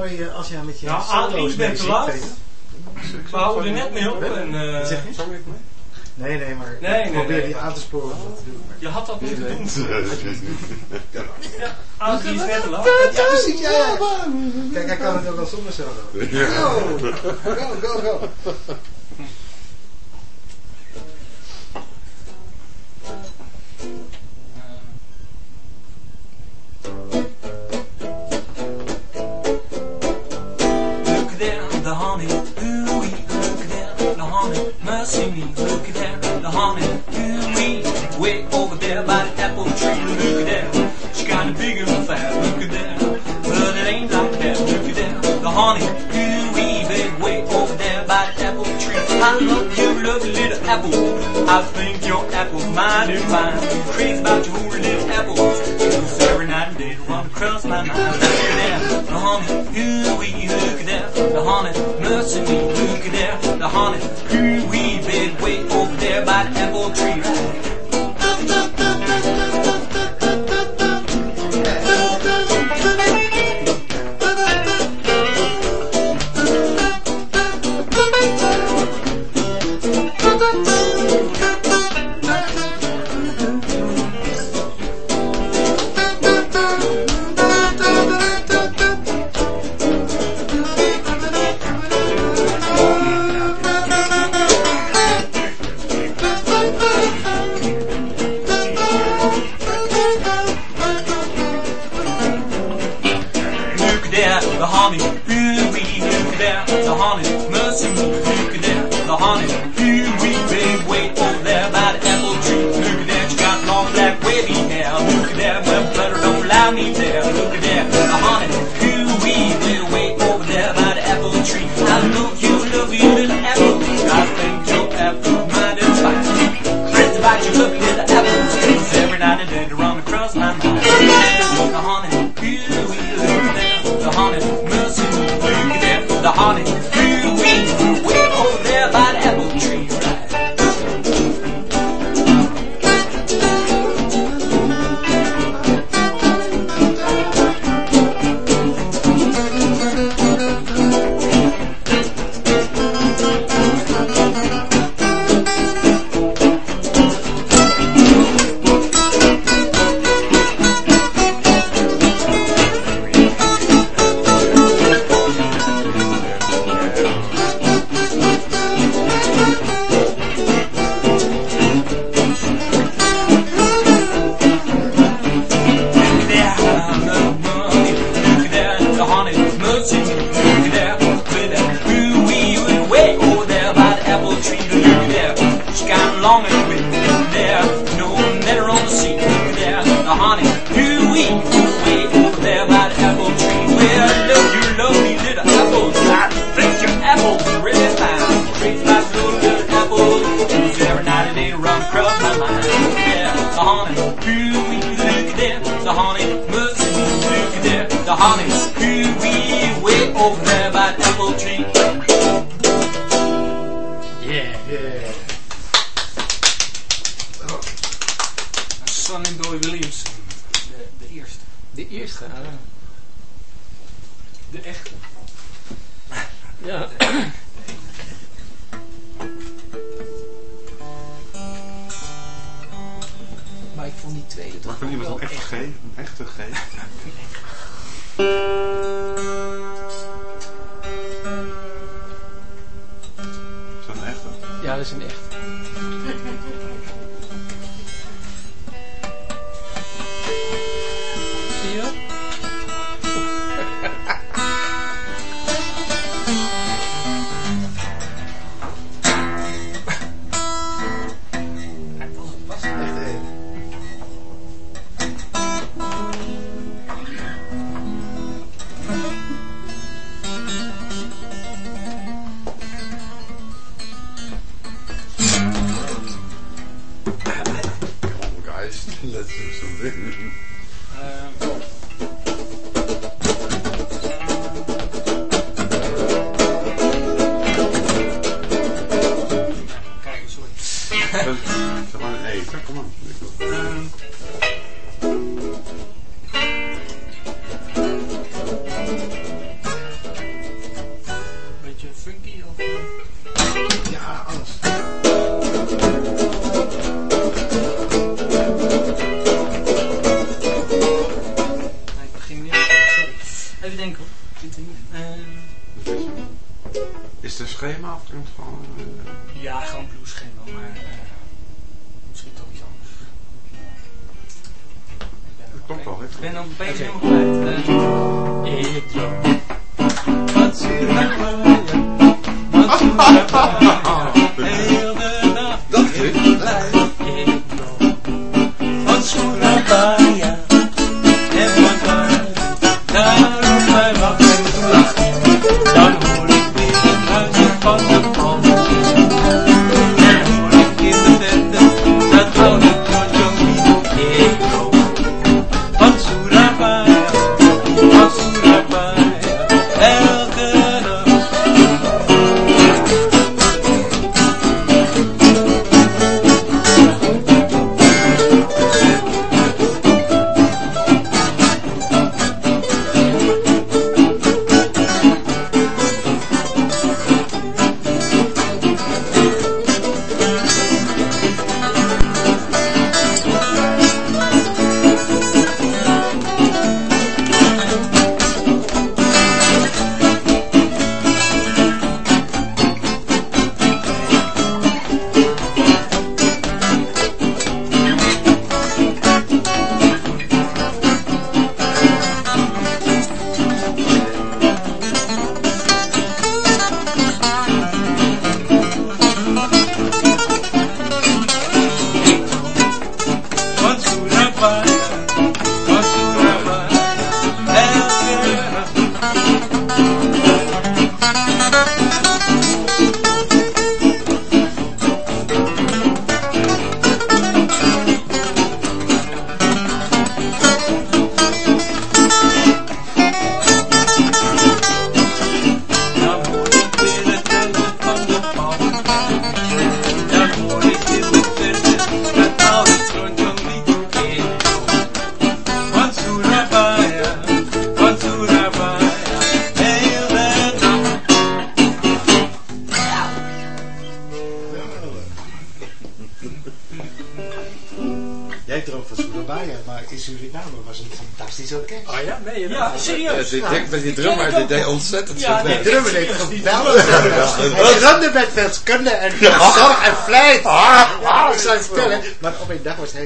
mooi als jij met je nou, solo's bezig te laat. We houden er net mee op. En, uh, zeg je? Nee, nee, maar nee, probeer nee, die aan te sporen. Je had dat moeten doen. ja, Adrie is net lang. Ja, precies, ja. Kijk, hij kan het ook wel zonder solo. Go, go, go, go. Zeg maar een eten, kom aan. Beetje funky of... Ja, alles. Nee, ik begin niet. Sorry. Even denken hoor. Zit er niet in. Is het een schema of kan het gewoon...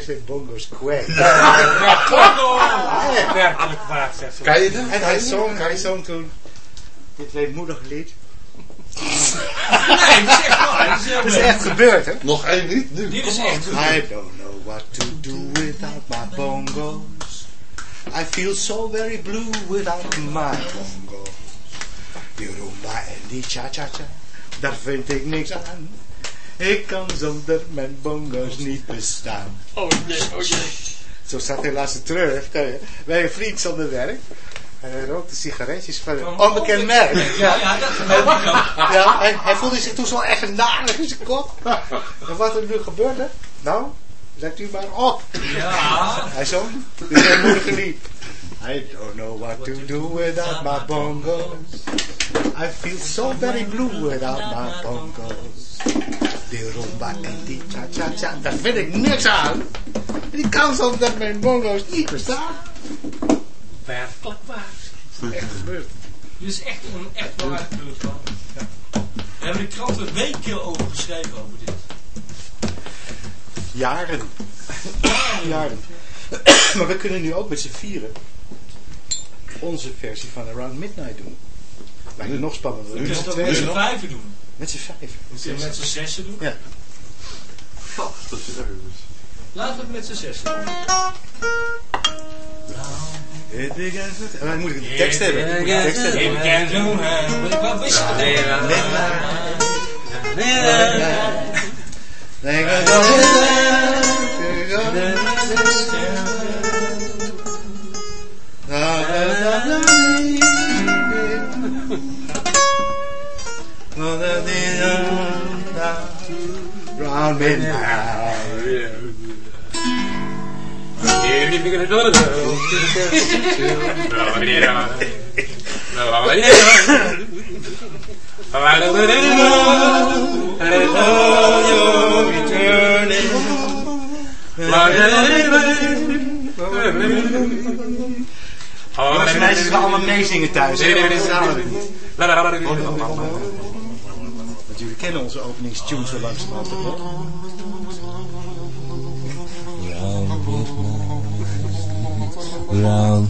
zijn bongo's kwijt. Werkelijk waar, zegt ze. Kan je dat? En hij zong, hij zong toen dit weemoedig lied. Nee, dat is echt gebeurd, hè? Nog één niet nu. Dit is echt. I don't know what to do without my bongos. I feel so very blue without my bongos. Die rumba en die cha-cha-cha, daar vind ik niks aan. Ik kan zonder mijn bongo's niet bestaan. Oh jee. Zo zat hij laatst terug bij een vriend zonder werk. En hij rookte sigaretjes van een onbekend merk. Ja, ja, dat mag ook. Ja, hij, hij voelde zich toen zo echt narig in zijn kop. En wat er nu gebeurde? Nou, let u maar op. Ja. Hij dit is een moedige lied. I don't know what to do without my bongos. I feel so very blue without my bongos. Die rumba en die cha-cha-cha, daar vind ik niks aan. Die kan zonder mijn bongo's niet bestaan. Werkelijk waar. Echt gebeurd. Dit is echt een echt waar gebeurd gewoon. We hebben de kranten weken over geschreven over dit. Jaren. Jaren. maar we kunnen nu ook met z'n vieren onze versie van Around Midnight doen. Lijkt me nog spannender. We kunnen het ook met z'n vijven doen. Met z'n vijf. We kunnen met z'n zessen doen. Ja. Laten we het met z'n zes doen. Het ik. Maar moet ik een tekst hebben? Ik tekst hebben. Ik kan doen. Wat wist Round midnight. Zo- around midnight. Jongens en meisjes gaan allemaal meezingen thuis. staan we niet. Want jullie kennen onze openingstune zo langzamerhand. Round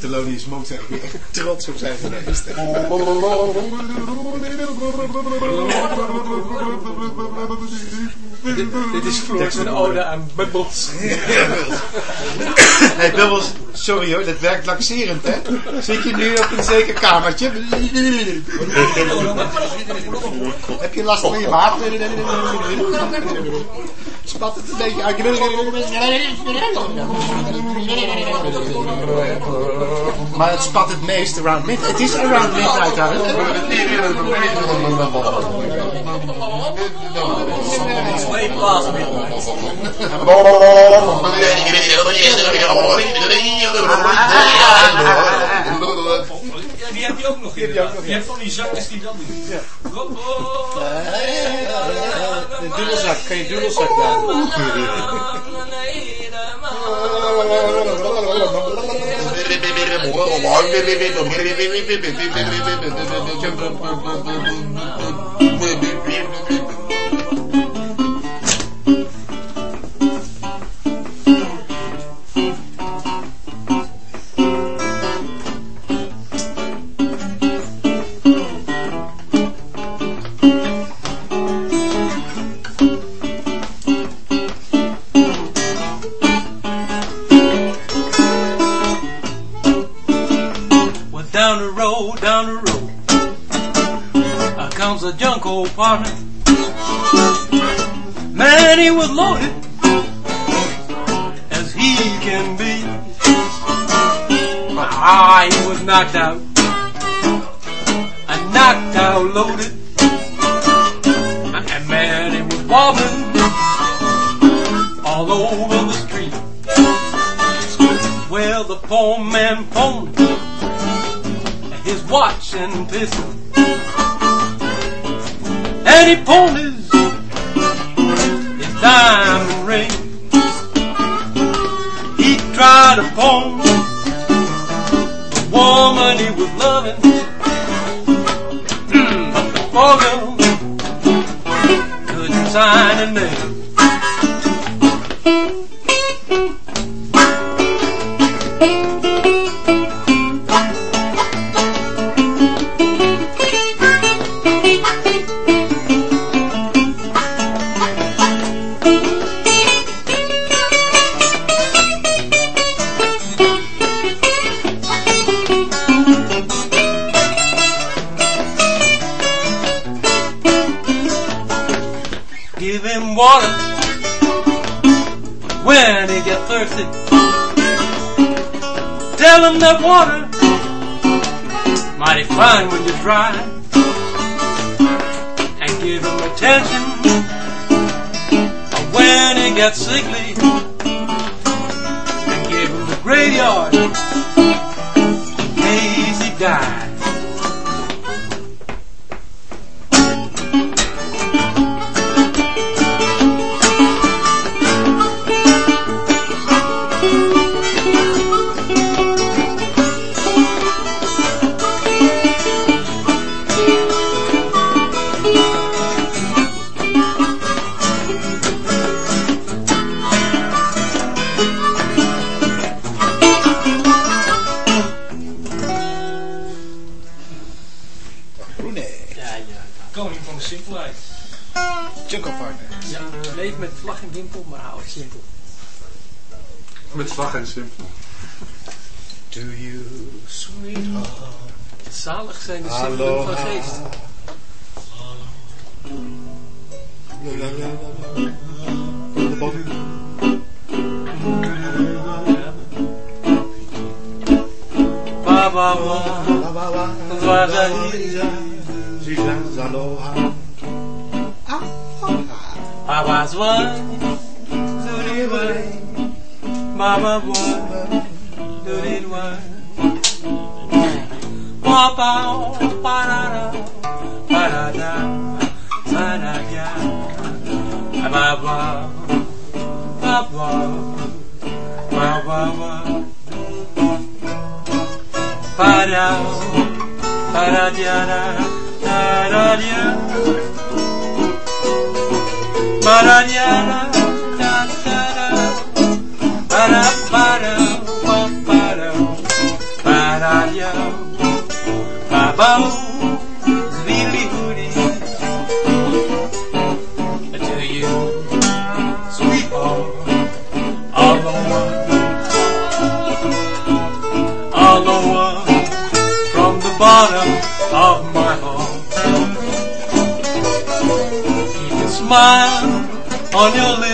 Thelonious Monk echt trots op zijn geweest. Dit, is Floors een ode aan Bubbles. Nee, Bubbles, sorry hoor, dat werkt laxerend, hè? Zit je nu op een zeker kamertje? Heb je last van je maag? Spat het een beetje uit? Maar het spat het meest around midnight. Het is around midnight, hè? Die heb je ook nog inderdaad. Je hebt van die zangers die dat doen. Ja. De dubbelzak, kan je dubbelzak? Well, down the road, uh, comes a junko partner. Man, he was loaded as he can be. Ah, he was knocked out, a knocked out loaded, and man, he was wobbling all over the street. Well, the poor man phoned his watch and he pulled his, his diamond ring. He tried to phone the woman he was loving. Hmm, but the poor girl couldn't sign a name. Water mighty fine when you're dry. And give him attention when he gets sickly. And give him the graveyard Para, para, diara, para, diara, para, diara. On your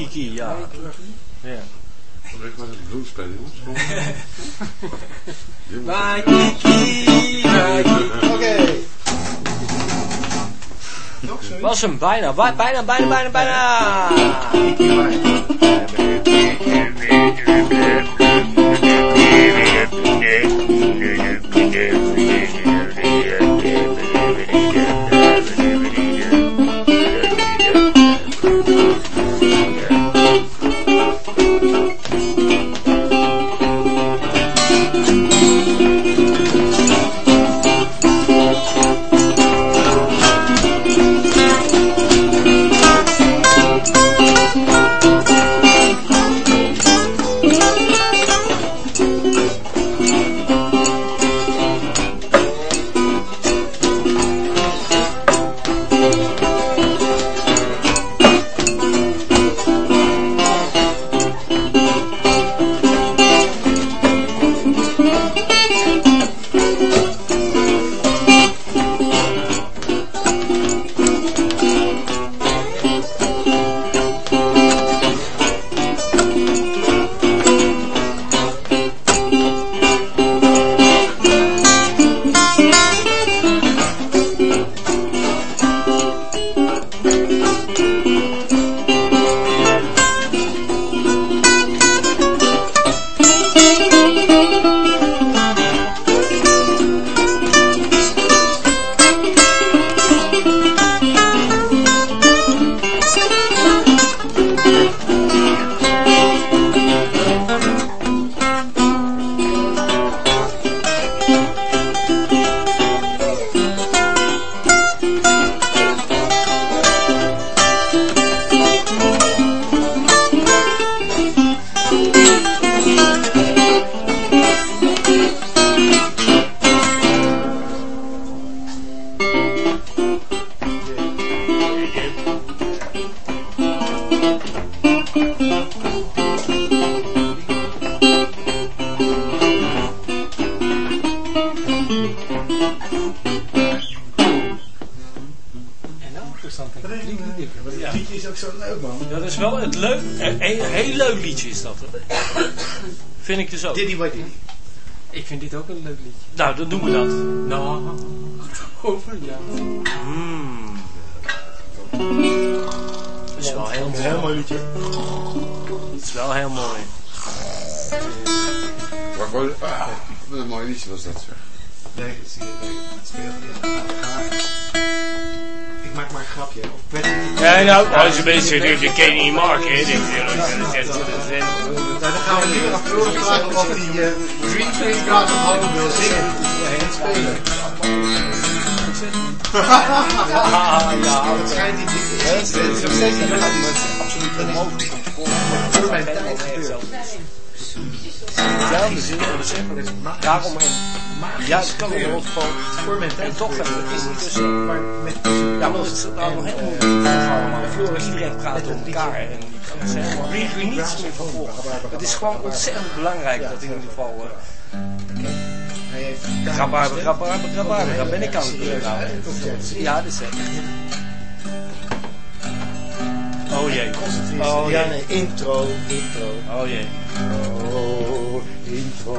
Waikiki, ja. ja. Ik maar eens blues spelen, jongens? Waikiki, Waikiki. Oké. Was hem bijna, bijna, bijna, bijna, bijna. Duitse mensen een beetje je niet Mark, hè, nou, dan gaan we nu nog vragen of die eh, Green Tree Garden Home wil zingen en spelen. Ja, ja. Het schijnt niet. Het is Het schijnt niet Het Absoluut niet mogelijk. Voor mijn Het gebeurt. niet zin, maar daarom schijnt ja, dat kan in ieder geval. Voor mijn En toch we is het niet tussen, maar met Ja, maar het is nou nog heel moeilijk. Maar iedereen praat door elkaar. En die kan er helemaal really niets meer van volgen. Het is gewoon ontzettend belangrijk dat in ieder geval... Rabarber, rabarber, rabarber. Daar ben ik aan het doen nou. Ja, dat is echt. Oh jee. Oh Ja, jee. intro, intro. Oh jee. Oh, intro,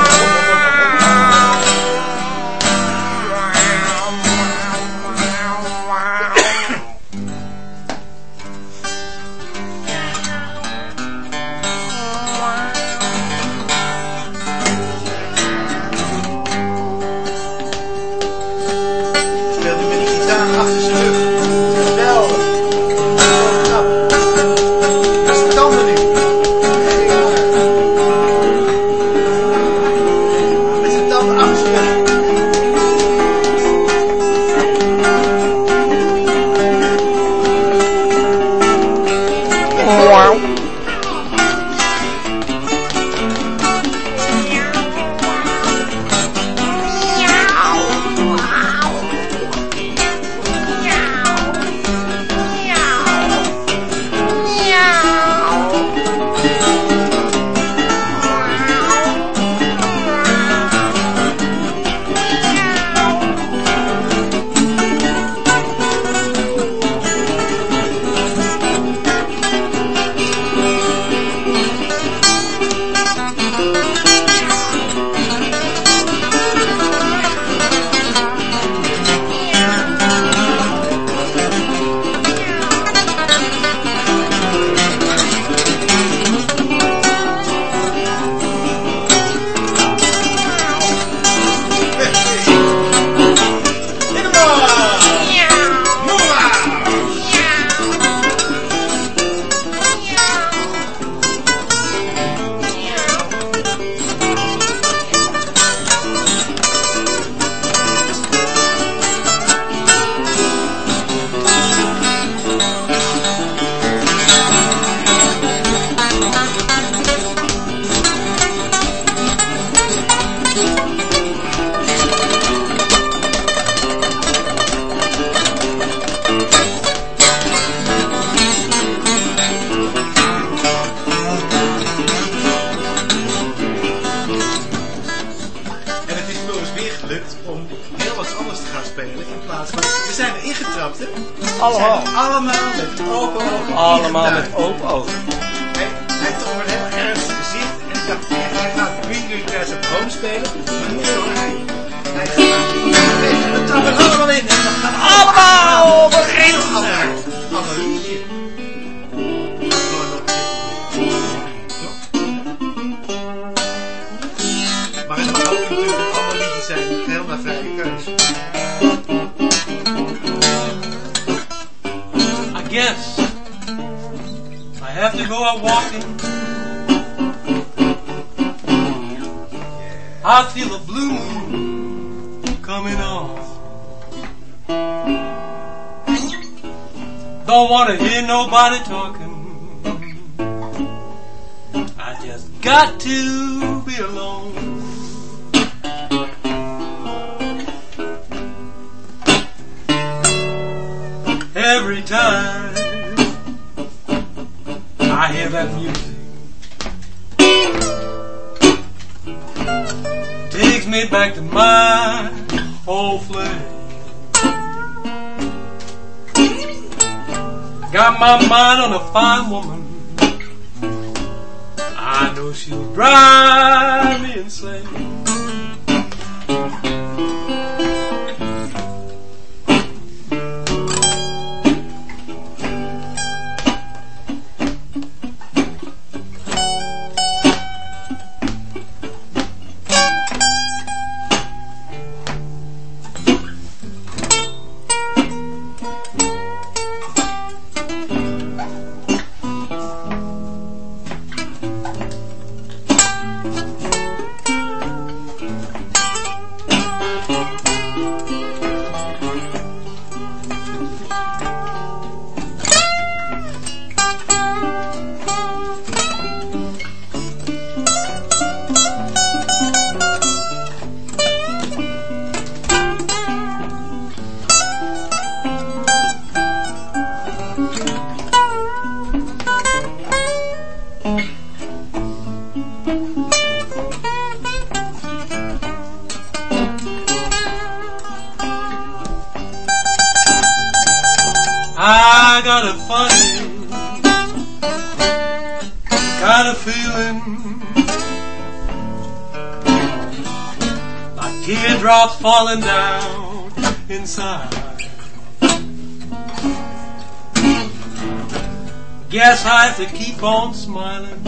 Keep smiling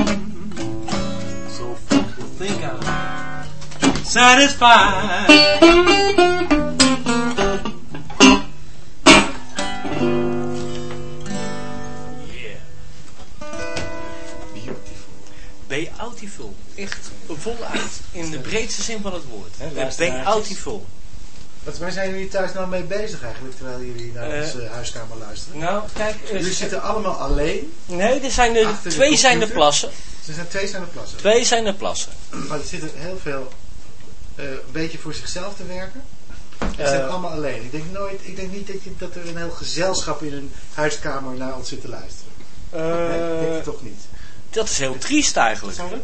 so folks will think I'm satisfied. Waar zijn jullie thuis nou mee bezig eigenlijk, terwijl jullie naar Eh, onze huiskamer luisteren? Nou, kijk. eh, Jullie zitten allemaal alleen. Nee, er zijn er, de twee zijn er plassen. Er zijn twee zijn er plassen. Twee zijn er plassen. Maar er zitten heel veel eh, een beetje voor zichzelf te werken. Ze zijn allemaal alleen. Ik denk, nooit, ik denk niet dat, je, dat er een heel gezelschap in een huiskamer naar ons zit te luisteren. nee, denk ik toch niet. dat is heel triest eigenlijk. Zou dat?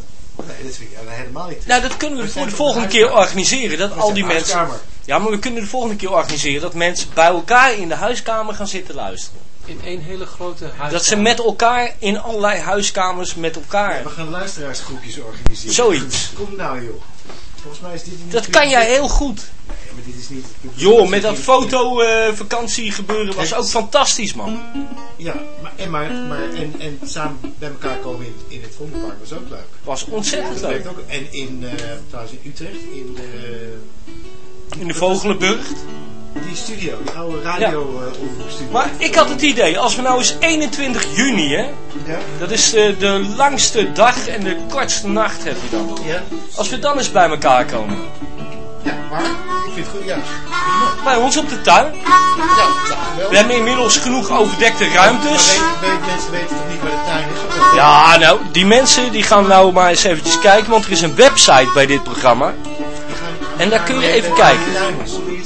Nee, dat vind ik helemaal niet. Nou, dat kunnen we We de vol- op volgende de keer organiseren. Dat al die mensen. Huiskamer. Ja, maar we kunnen de volgende keer organiseren dat mensen bij elkaar in de huiskamer gaan zitten luisteren. In één hele grote huis. Dat ze met elkaar in allerlei huiskamers met elkaar. We gaan luisteraarsgroepjes organiseren. Zoiets. Kom nou joh. Volgens mij is dit niet... Dat kan jij heel goed. Nee, maar dit is niet... Joh, met dat foto-vakantie gebeuren was ook fantastisch, man. Ja, maar, en, maar, maar, en, en samen bij elkaar komen in, in het Vondelpark was ook leuk. Was ontzettend Dat leuk. ook. En in, eh, trouwens in Utrecht, in de... In de Vogelenburg. Die studio, die oude radio eh studio. Maar ik had het idee, als we nou eens 21 juni, hè, Ja? dat is de, de langste dag en de kortste nacht heb je dan. Ja? Als we dan eens bij elkaar komen. Ja, maar ik vind het goed, ja. Bij ons op de tuin. Ja, wel. We hebben inmiddels genoeg overdekte Maar ruimtes. weet, mensen weten toch niet waar de tuin is? Ja, nou, die mensen die gaan nou maar eens eventjes kijken, want er is een website bij dit programma. Gaan- En daar kun je even de kijken.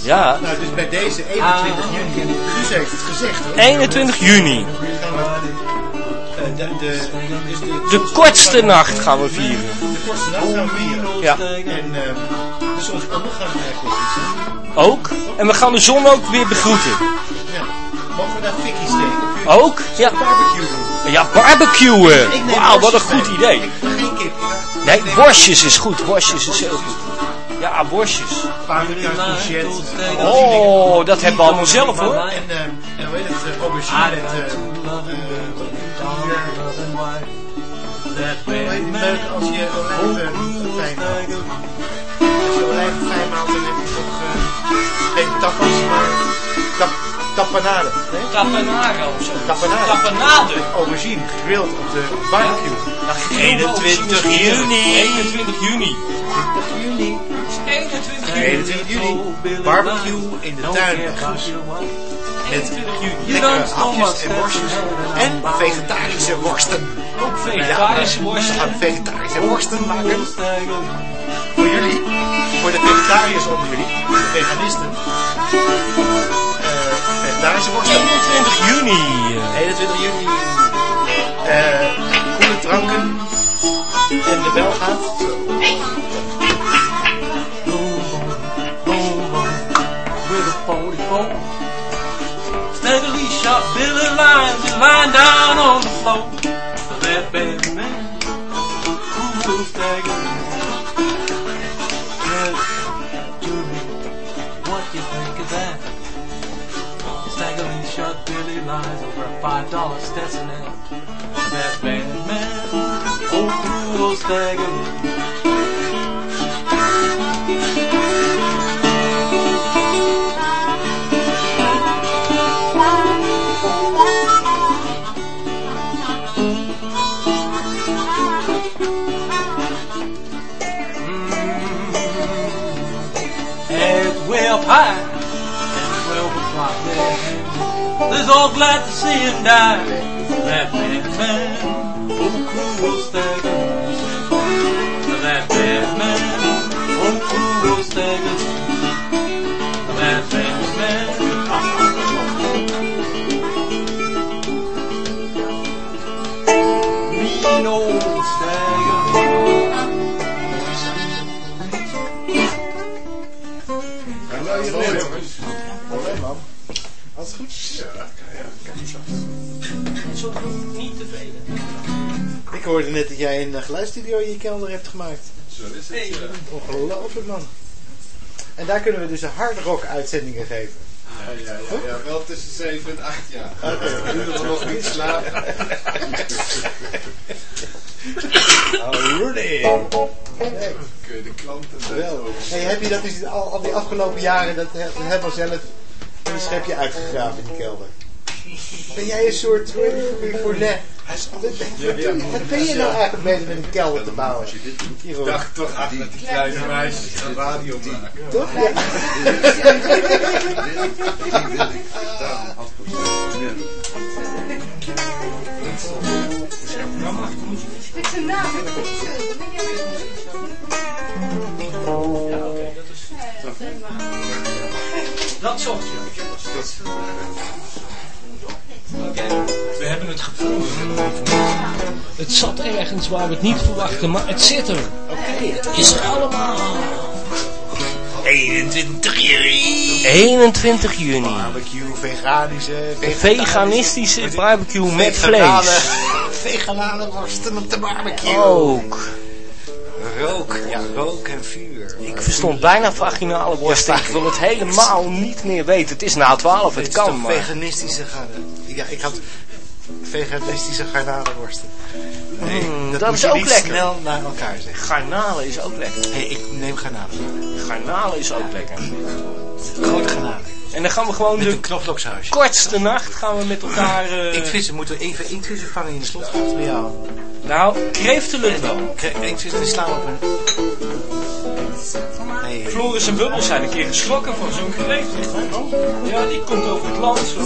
Ja, Nou, dus bij deze 21 juni, Guus heeft het gezegd hoor. 21 juni. Gaan we, eh, de, de, dus de, De kortste nacht gaan we vieren. De kortste nacht gaan we vieren. Ja, En uh, de zonsondergang iets. hè? ook. En we gaan de zon ook weer begroeten. Ja. Mogen we daar fikkie steken? Ook? Ja. Barbecue doen. Ja, barbecuen. Wauw, wat een goed idee. Nee, worstjes is goed. Worstjes is heel goed. Ja, worstjes. Paprika, courgette. Oh, dat hebben we allemaal zelf hoor. En, en hoe heet het? Aubergine heet die meuk als je olijven fijn maalt? Als je olijven fijn maalt, dan heb je toch uh, geen tapas, maar tap, tapenade. Nee? Tapenade of zo. Tapenade. Tapenade. Aubergine gegrild op de barbecue. 21 juni. 21 juni. 20 juni. 21 juni. 21 juni. Barbecue in de tuin. Met 21 juni. lekkere hapjes en worstjes. En vegetarische worsten. Ook vegetarische Ja, worsten. We gaan vegetarische worsten maken. Voor jullie. Voor de vegetariërs onder jullie. De veganisten. Eh, vegetarische worsten. 21 juni. 21 juni. Eh koele dranken. En de bel gaat. Billy Lyons is lying down on the floor. That bad man, who will stagger? Yes, Jimmy, what you think of that? Staggerly shot Billy Lyons over a five dollar Stetson hat. That bad man, oh, who will Heads way up high and twelve o'clock there. They're all glad to see him die. That bad man, Ik hoorde net dat jij een eh, geluidsstudio in je kelder hebt gemaakt. Zo is het. ja. Ongelooflijk man. En daar kunnen we dus een hard rock uitzendingen geven. Ja, ja, ja, ja, wel tussen 7 en 8 jaar. Oké. Nu dat we nog niet slapen. Oh, Rudy. Kijk, Kun je de klanten wel. Hey, heb je dat dus al, al die afgelopen jaren dat he- helemaal zelf een schepje uitgegraven in die kelder? Ben jij een soort, weer, Fournet? Wat ben je nou eigenlijk bezig met een kelder te bouwen? Jeroen? dacht toch aan die kleine meisjes een radio maken. Toch? Ja. Ik. Met zijn naam ik oké, dat is... Dat zocht je. We hebben het gevonden. Het zat ergens waar we het niet verwachten, maar het zit er. Oké, het is er allemaal. 21 juni. 21 juni. Barbecue, veganische, Veganistische barbecue met vlees. Veganale worsten op de barbecue. Ook. Rook, ja, rook en vuur. Ik verstond bijna vaginale worsten. Ik wil het helemaal niet meer weten. Het is na 12, het is kan maar. veganistische garnalen. Ja, ik had veganistische garnalenworsten. Nee, Mm, dat, dat moet is je ook niet lekker. snel naar elkaar zeggen. Garnalen is ook lekker. Hé, ik neem garnalen. Garnalen is ook lekker. Grote garnalen. En dan gaan we gewoon Met de knoflooksausje. kortste nacht gaan we met elkaar... eh, Inktvissen moeten we even inktvissen vangen in de slotgracht bij jou. nou, kreeften lukt wel. Die slaan op een... Nee. Floris en Bubbels zijn een keer geschrokken van zo'n kreeft. Ja, die komt over het land zo.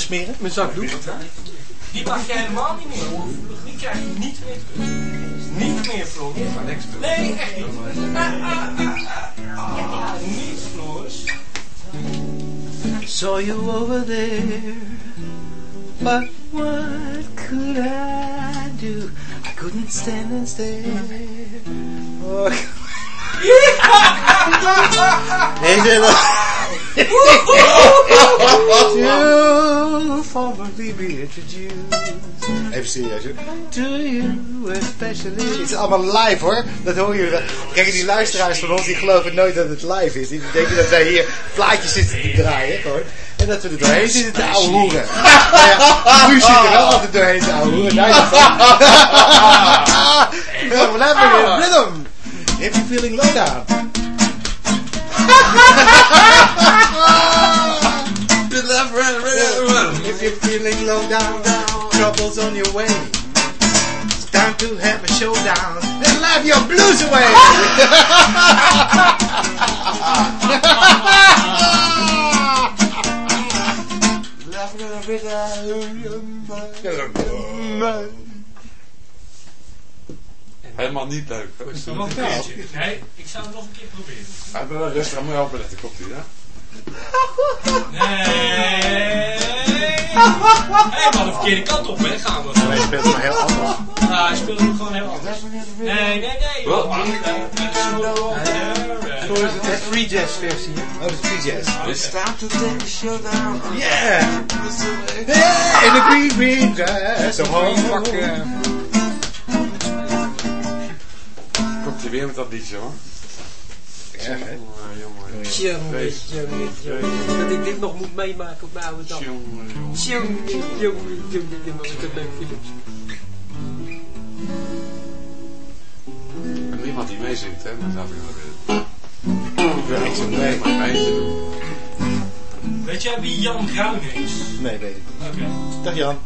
Smeren. Mijn zakdoek. Allemaal live hoor. Dat jullie wel. Kijk, die luisteraars van ons die geloven nooit dat het live is. Die denken dat wij hier plaatjes zitten te draaien. Hoor. En dat we er doorheen zitten te ouwe hoeren. Nou ja, nu zit er wel altijd doorheen te ouwe hoeren. Blijf maar in rhythm. If you're feeling low down. If you're feeling low down, troubles on your way. It's time to have showdown and laugh your blues away. Helemaal niet leuk. hè? Nog een keertje. Nee, ik zou het nog een keer proberen. Hij rustig aan me helpen letten, komt ie, ja? Nee. Hé, maar de verkeerde kant op, hè? Gaan we. Het de free jazz versie. hè? Oh, dat is free jazz. It's time to take a showdown. Yeah! Yeah, in the green, green grass home. Pak, eh, Komt hij weer met dat liedje, hoor. Erg, hè? Jongen, jongen. Jongen. Dat ik dit nog moet meemaken op mijn oude dag. Jongen, jongen. Jongen, jongen, jongen, jongen. Ik heb mijn Philips. En niemand die meezingt, hè? Dan zou ik nog Ik mee, te doen. Weet jij wie Jan Bruin is? Nee, weet ik niet. Oké. Dag Jan.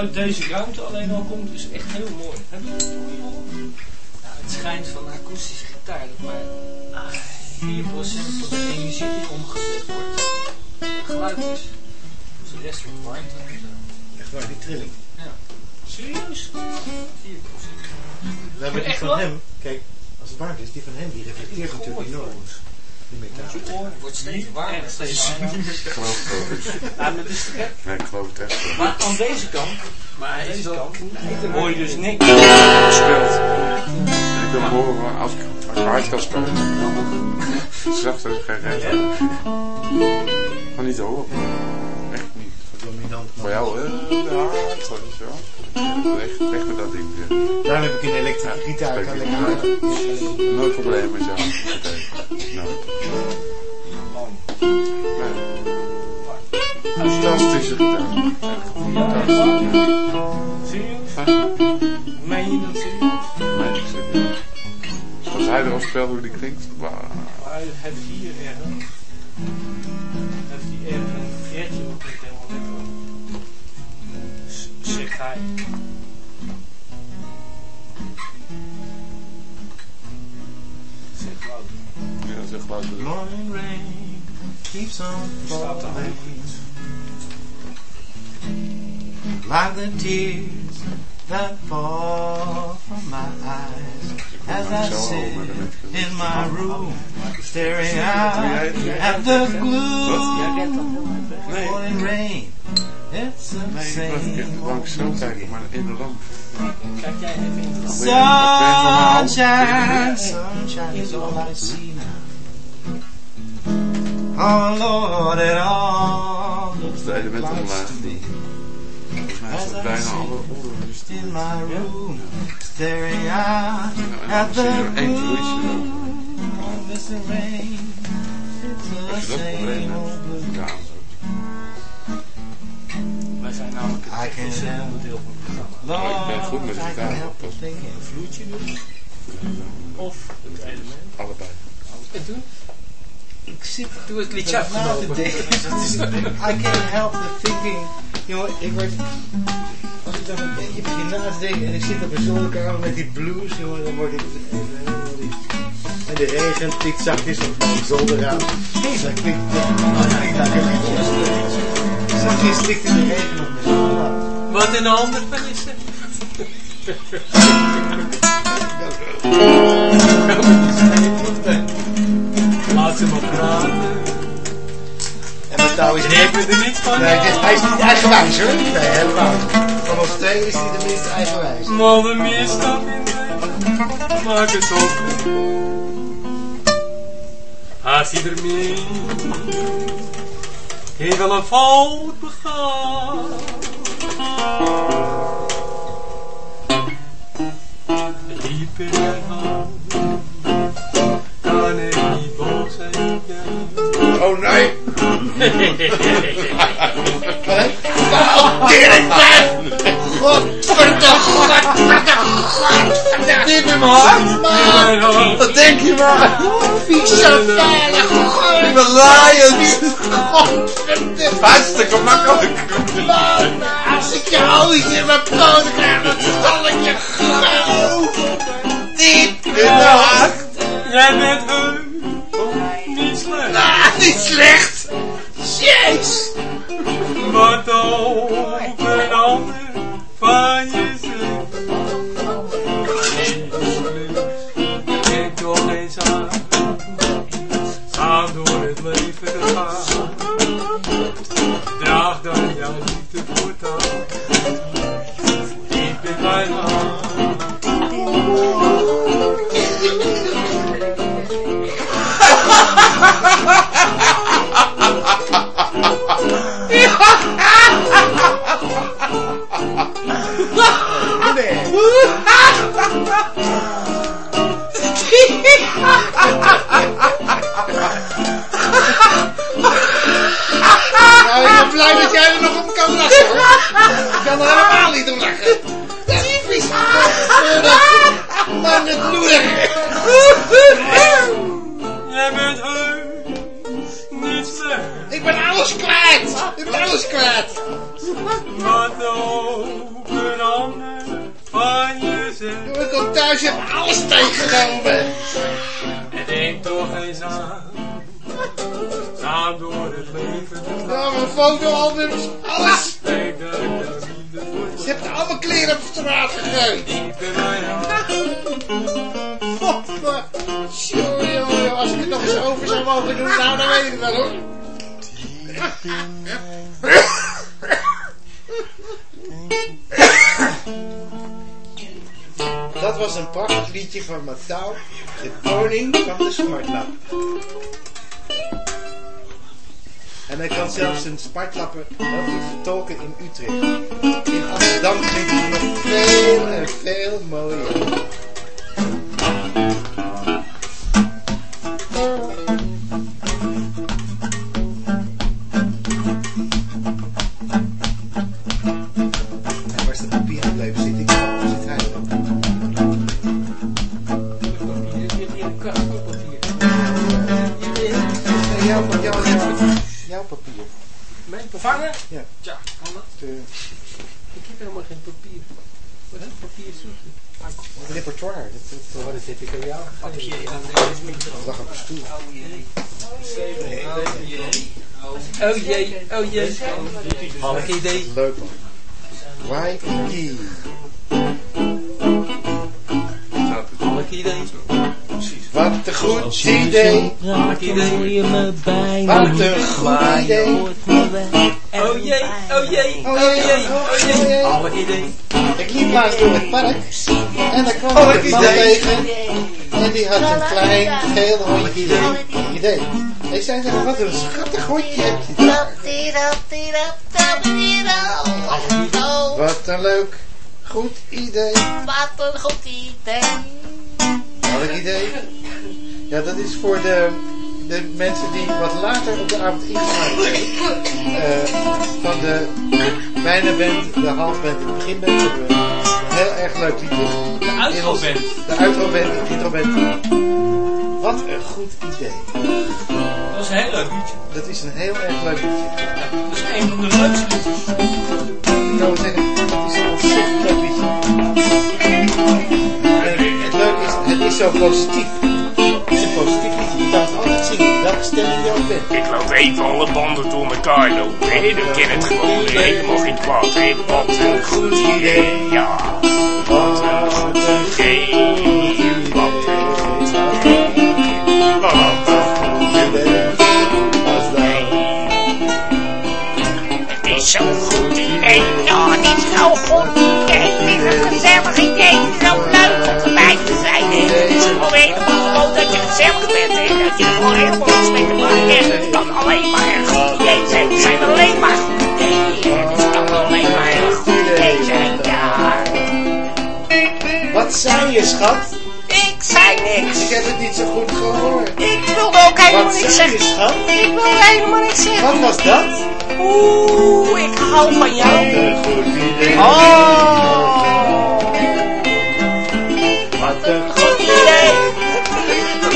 Uit deze ruimte alleen al komt is echt heel mooi. Steeds. Ik geloof het ook niet. Ja, maar het is te gek. Nee, ik geloof het echt wel. Maar aan deze kant, Maar is deze kant, hoor je dus niks. gespeeld. En ik wil horen maar als ik, hard kan spelen. Zacht als ik geen recht. Gewoon niet te horen. Echt niet. Dominant. Voor jou, eh, hard, weet je wel. Weg, weg met dat ding. ja. Daarom heb ik een elektrische gitaar. Ik kan lekker. Nooit probleem met jou. Oké. Nooit. Fantastische gitaar. Serieus? Meen je dat serieus? Ik. Als hij erop speelt hoe die klinkt. Maar hij heeft hier ergens. Heeft hij ergens een veertje wat niet helemaal lekker. Z- Zegt hij. Zeg Wouter. Ja, dat is echt luid. Morning rain keeps on falling. Ook iets. Like the tears that fall from my eyes as I sit in my room, staring out at the gloom. Morning rain, it's the Nee, ik was een keer same langs zo kijken, maar in de lamp. Kijk jij even in de lamp. Sunshine, sunshine is all I see elementen lights omlaag. to me. Volgens mij bijna sit alle in my room, staring out at the. Oh, Mr. Rain, it's the same old zo. Wij zijn namelijk het technische onderdeel van het programma. Ja, ik ben goed met de. Een vloertje dus. Of het element. Allebei. En toen? Ik zit was het liedje na te denken. I can't help but thinking. Jongen, ik word... Als ik dan een beetje begin na te denken en ik zit op een zolderkamer met die blues, jongen, dan word ik. En de regen tikt zachtjes op mijn zolderraam. Hé, dat klinkt... Oh, ja, ik dacht even... Zachtjes tikt in de regen op mijn zolderraam. Wat in de handen van is er? Laat ze maar praten. En mijn touw is er niks van. Nee, dit- hij is niet eigenwijs hoor. Nee, helemaal niet. Van ons twee is hij de minst eigenwijs. Man, de meer stap in. Maak het op. Mee heeft wel een fout begaan. Diep in Oh nee! Diep in mijn hart. Wat denk je maar? Zo veilig. Ik ben laaiend! Hartstikke makkelijk! Als ik je ooitje in mijn poot krijg, dan zal ik je gauw diep in de hart. Jij bent niet slecht. Jeez. Wat ook een ander van je Carlo. je, dat kan het gewoon helemaal geen kwaad. en Wat een goed idee, ja. je, schat? Ik zei niks. Ik heb het niet zo goed gehoord. Ik wilde ook helemaal niks zeggen. Wat zeg je, schat? Ik wil helemaal niks zeggen. Wat was dat? Oeh, ik hou van jou. Wat een goed idee. Oh. Wat een goed idee.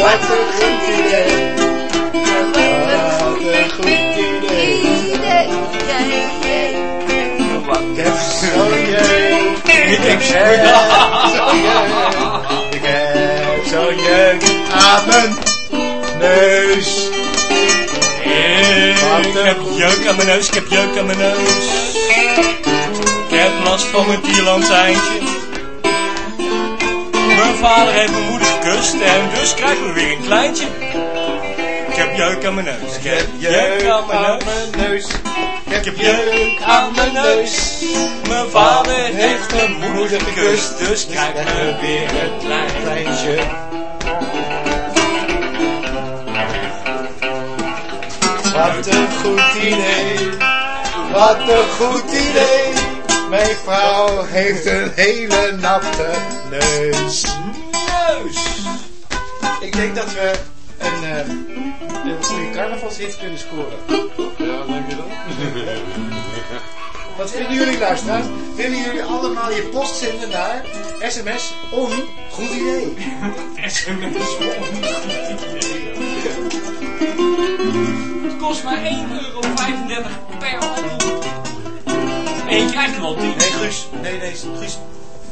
Wat een goed idee. Wat een goed idee. Wat een goed idee. Wat een goed. Ik heb jeuk aan mijn neus, ik heb jeuk aan mijn neus. Ik heb last van mijn Ierlands. Mijn vader heeft mijn moeder gekust en dus krijgen we weer een kleintje. Ik heb jeuk aan mijn neus, ik heb jeuk aan mijn neus. Ik heb jeuk aan mijn neus. Mijn vader heeft mijn moeder gekust, dus krijgen we weer een kleintje. Wat een goed idee, wat een goed idee. Mijn vrouw heeft een hele natte neus. Neus! Ik denk dat we een, uh, een goede carnavalshit kunnen scoren. Ja, denk je dat? Wat vinden jullie luisteraars? Willen jullie allemaal je post zenden naar sms on goed idee? sms on goed idee. kost maar 1,35 euro per auto. En je krijgt wel 10. Nee, Guus. Nee, nee, Guus.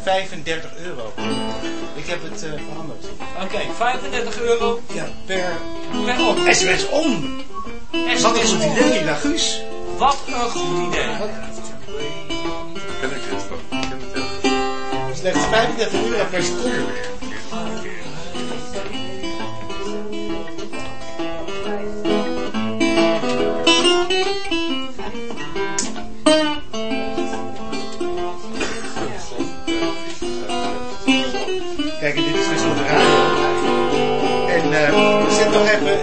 35 euro. Ik heb het eh, veranderd. Oké, okay, 35 euro. Ja, per... Per om. SMS om. SMS Wat een goed idee, Guus. Wat een goed idee. Ken ik het van? Slechts 35 euro per seconde.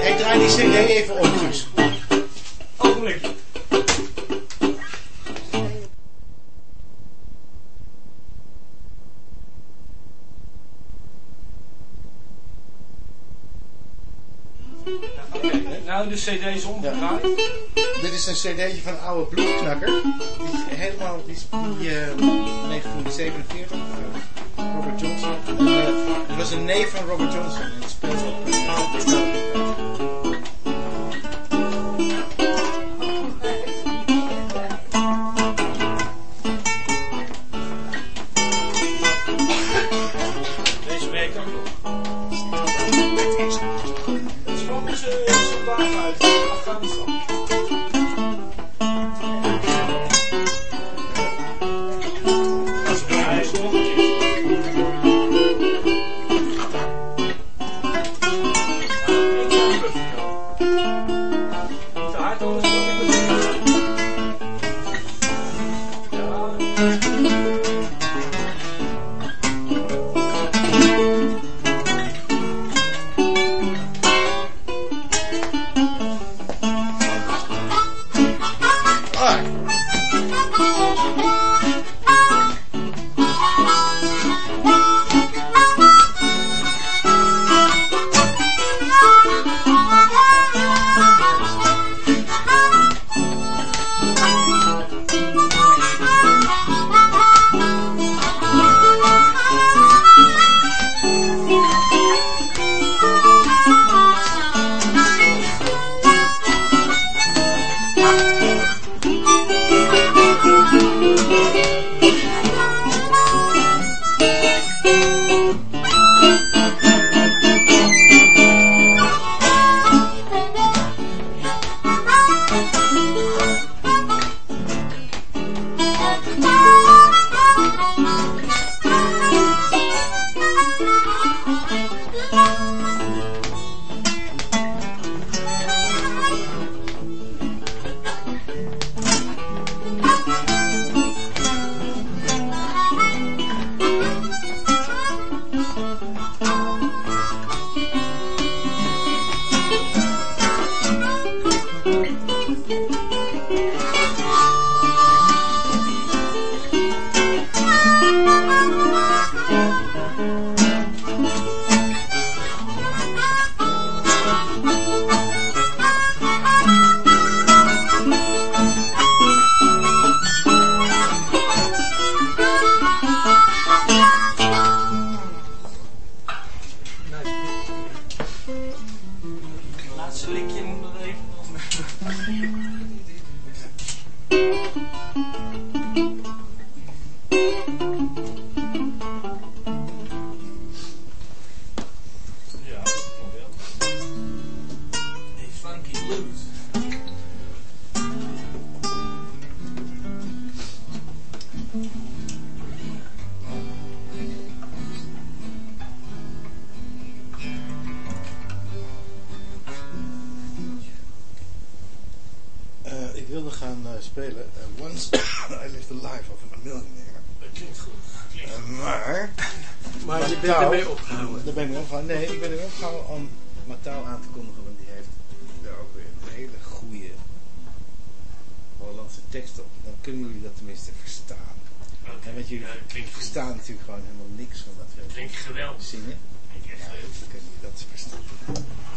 Ik draai die cd even op. Ogenblik. Nou de cd is omgedraaid. Dit is een cd'tje van een oude bloedknakker. Die is helemaal, die is die, eh, 1947. eh, Robert Johnson. En, eh, het was een neef van Robert Johnson. En het speelt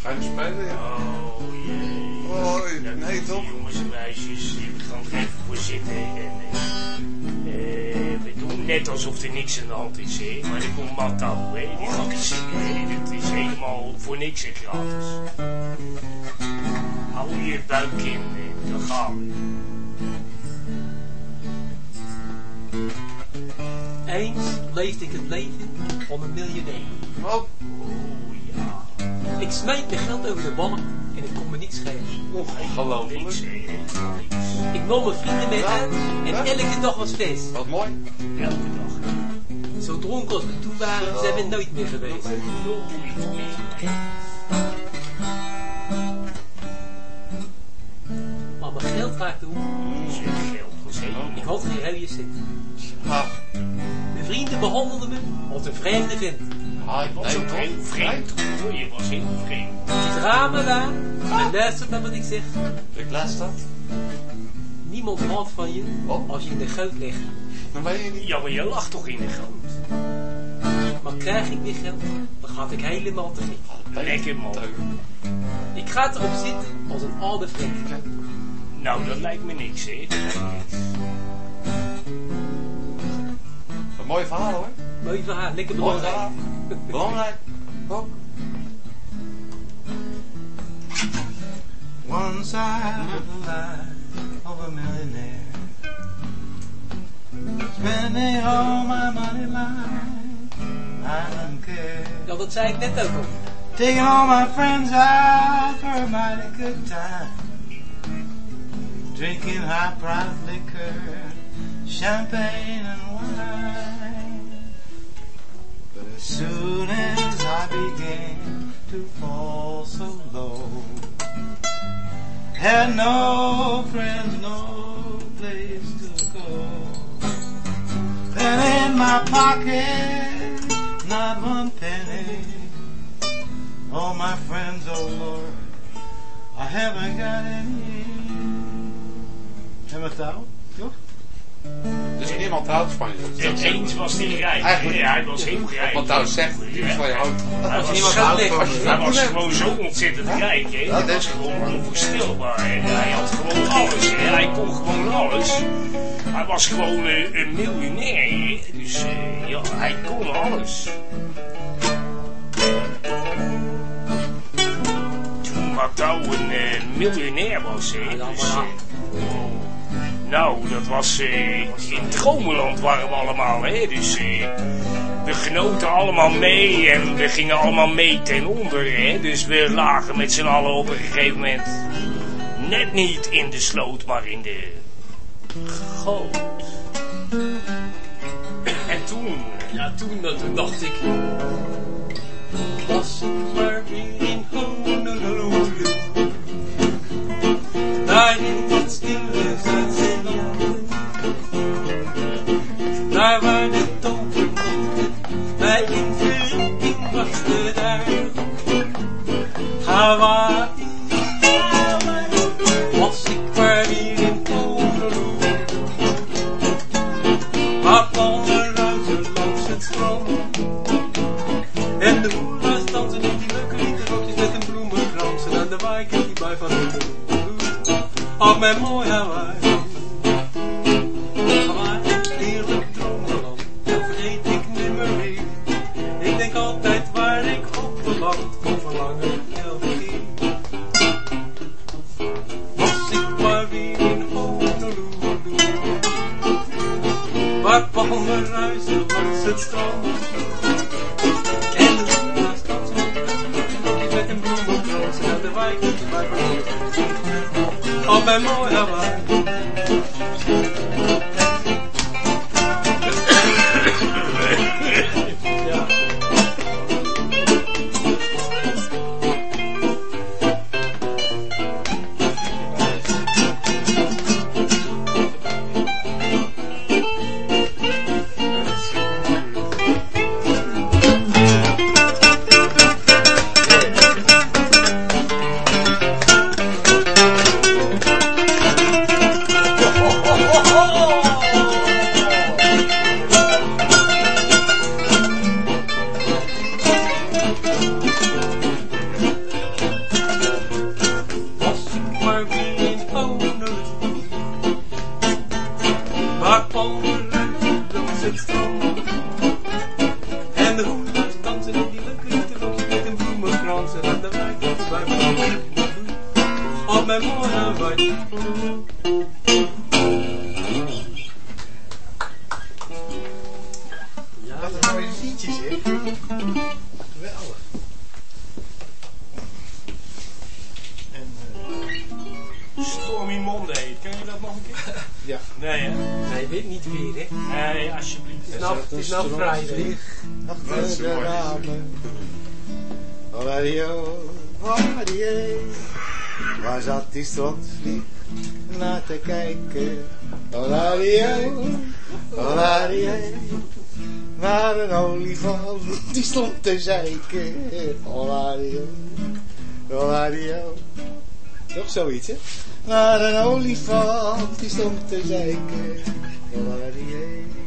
Ga je spelen? Ja. Oh jee. Oh, nee toch? Jongens en meisjes, die gaan er even voor zitten. En, eh, eh, we doen net alsof er niks aan de hand is, hè. Maar er komt Mattau, hè. Die gaat iets zingen, hè. Het is helemaal voor niks en gratis. Hou je buik in, eh, dan gaan we. Eens leefde ik het leven van een miljonair. Oh. Ik smijt mijn geld over de balk en ik kon me niet schelen. ongelooflijk. Ik nam mijn vrienden mee uit en elke dag was feest. Wat mooi. Elke dag. Zo dronken als we toen waren, zijn we nooit meer geweest. Maar mijn geld raakte op. Ik had geen cent. Ha. Mijn vrienden behandelden me als een vreemde vent. Was nee, ook toch? heel vreemd. Je was heel vreemd. Die ramen daar, en luister naar wat ik zeg. Ik las dat. Niemand houdt van je als je in de goot ligt. Dan ben je niet. Ja, maar je lag toch in de goot? Maar krijg ik weer geld, dan ga ik helemaal te gek. Lekker man. Ik ga erop zitten als een oude vlek. Nou, dat lijkt me niks, hè. Dat lijkt me niks. Een mooi verhaal hoor. Mooi verhaal, lekker belangrijk. Belangrijk. Oh. One side of the line of a millionaire. Spending all my money line. I don't care. Ja, dat zei ik net ook al. Taking all my friends out for a mighty good time. Drinking high priced liquor, champagne and wine. Soon as I began to fall so low, had no friends, no place to go. Then in my pocket, not one penny. All my friends, oh Lord, I haven't got any. Hebben we touw? Toch? Dus niemand houdt van je. En eens was hij rijk. Eigenlijk- Ja, hij was heel rijk. Wat nou zegt, liefst van je houdt. Hij was, niemand houdt van hij je. was gewoon zo ontzettend rijk, hè. Dat is gewoon onvoorstelbaar. En hij had gewoon alles, hè. Hij kon gewoon alles. Hij was gewoon eh, een miljonair, hè. Dus eh, ja, hij kon alles. Toen Matthau een eh, miljonair was, hè. Dus, eh, nou, dat was eh, in Dromenland waren we allemaal, hè. Dus eh, we genoten allemaal mee en we gingen allemaal mee ten onder, hè. Dus we lagen met z'n allen op een gegeven moment net niet in de sloot, maar in de goot. En toen, Ja, toen, toen dacht ik... Was ik maar weer in Honolulu. In het stille Zuid-Zeeland. Daar waar de tovermonden mij in wachten daar. Mijn mooi Hawaii. Hawaii, heerlijk dromenland. Dat vergeet ik nimmer meer. Ik denk altijd waar ik op beland. Kom verlangen elke keer. Was ik maar weer in Honolulu. Waar palmen ruisen langs het strand. Van kransen en de wijn op mijn broek. Op mijn mooie wijn. Ja, dat zijn weer liedjes, hè? Geweldig. En eh. uh, Stormy Monday, ken je dat nog een keer? ja. Nee, hè? Nee, weet niet weer, hè? Nee, alsjeblieft. Het is nou, het is nou vrijdag. Ach, dat is Radio, radio. Waar zat die strotvlieg naar te kijken? Radio, radio. Waar een olifant die stond te zeiken. Radio, radio. Toch zoiets, hè? Waar een olifant die stond te zeiken. Radio,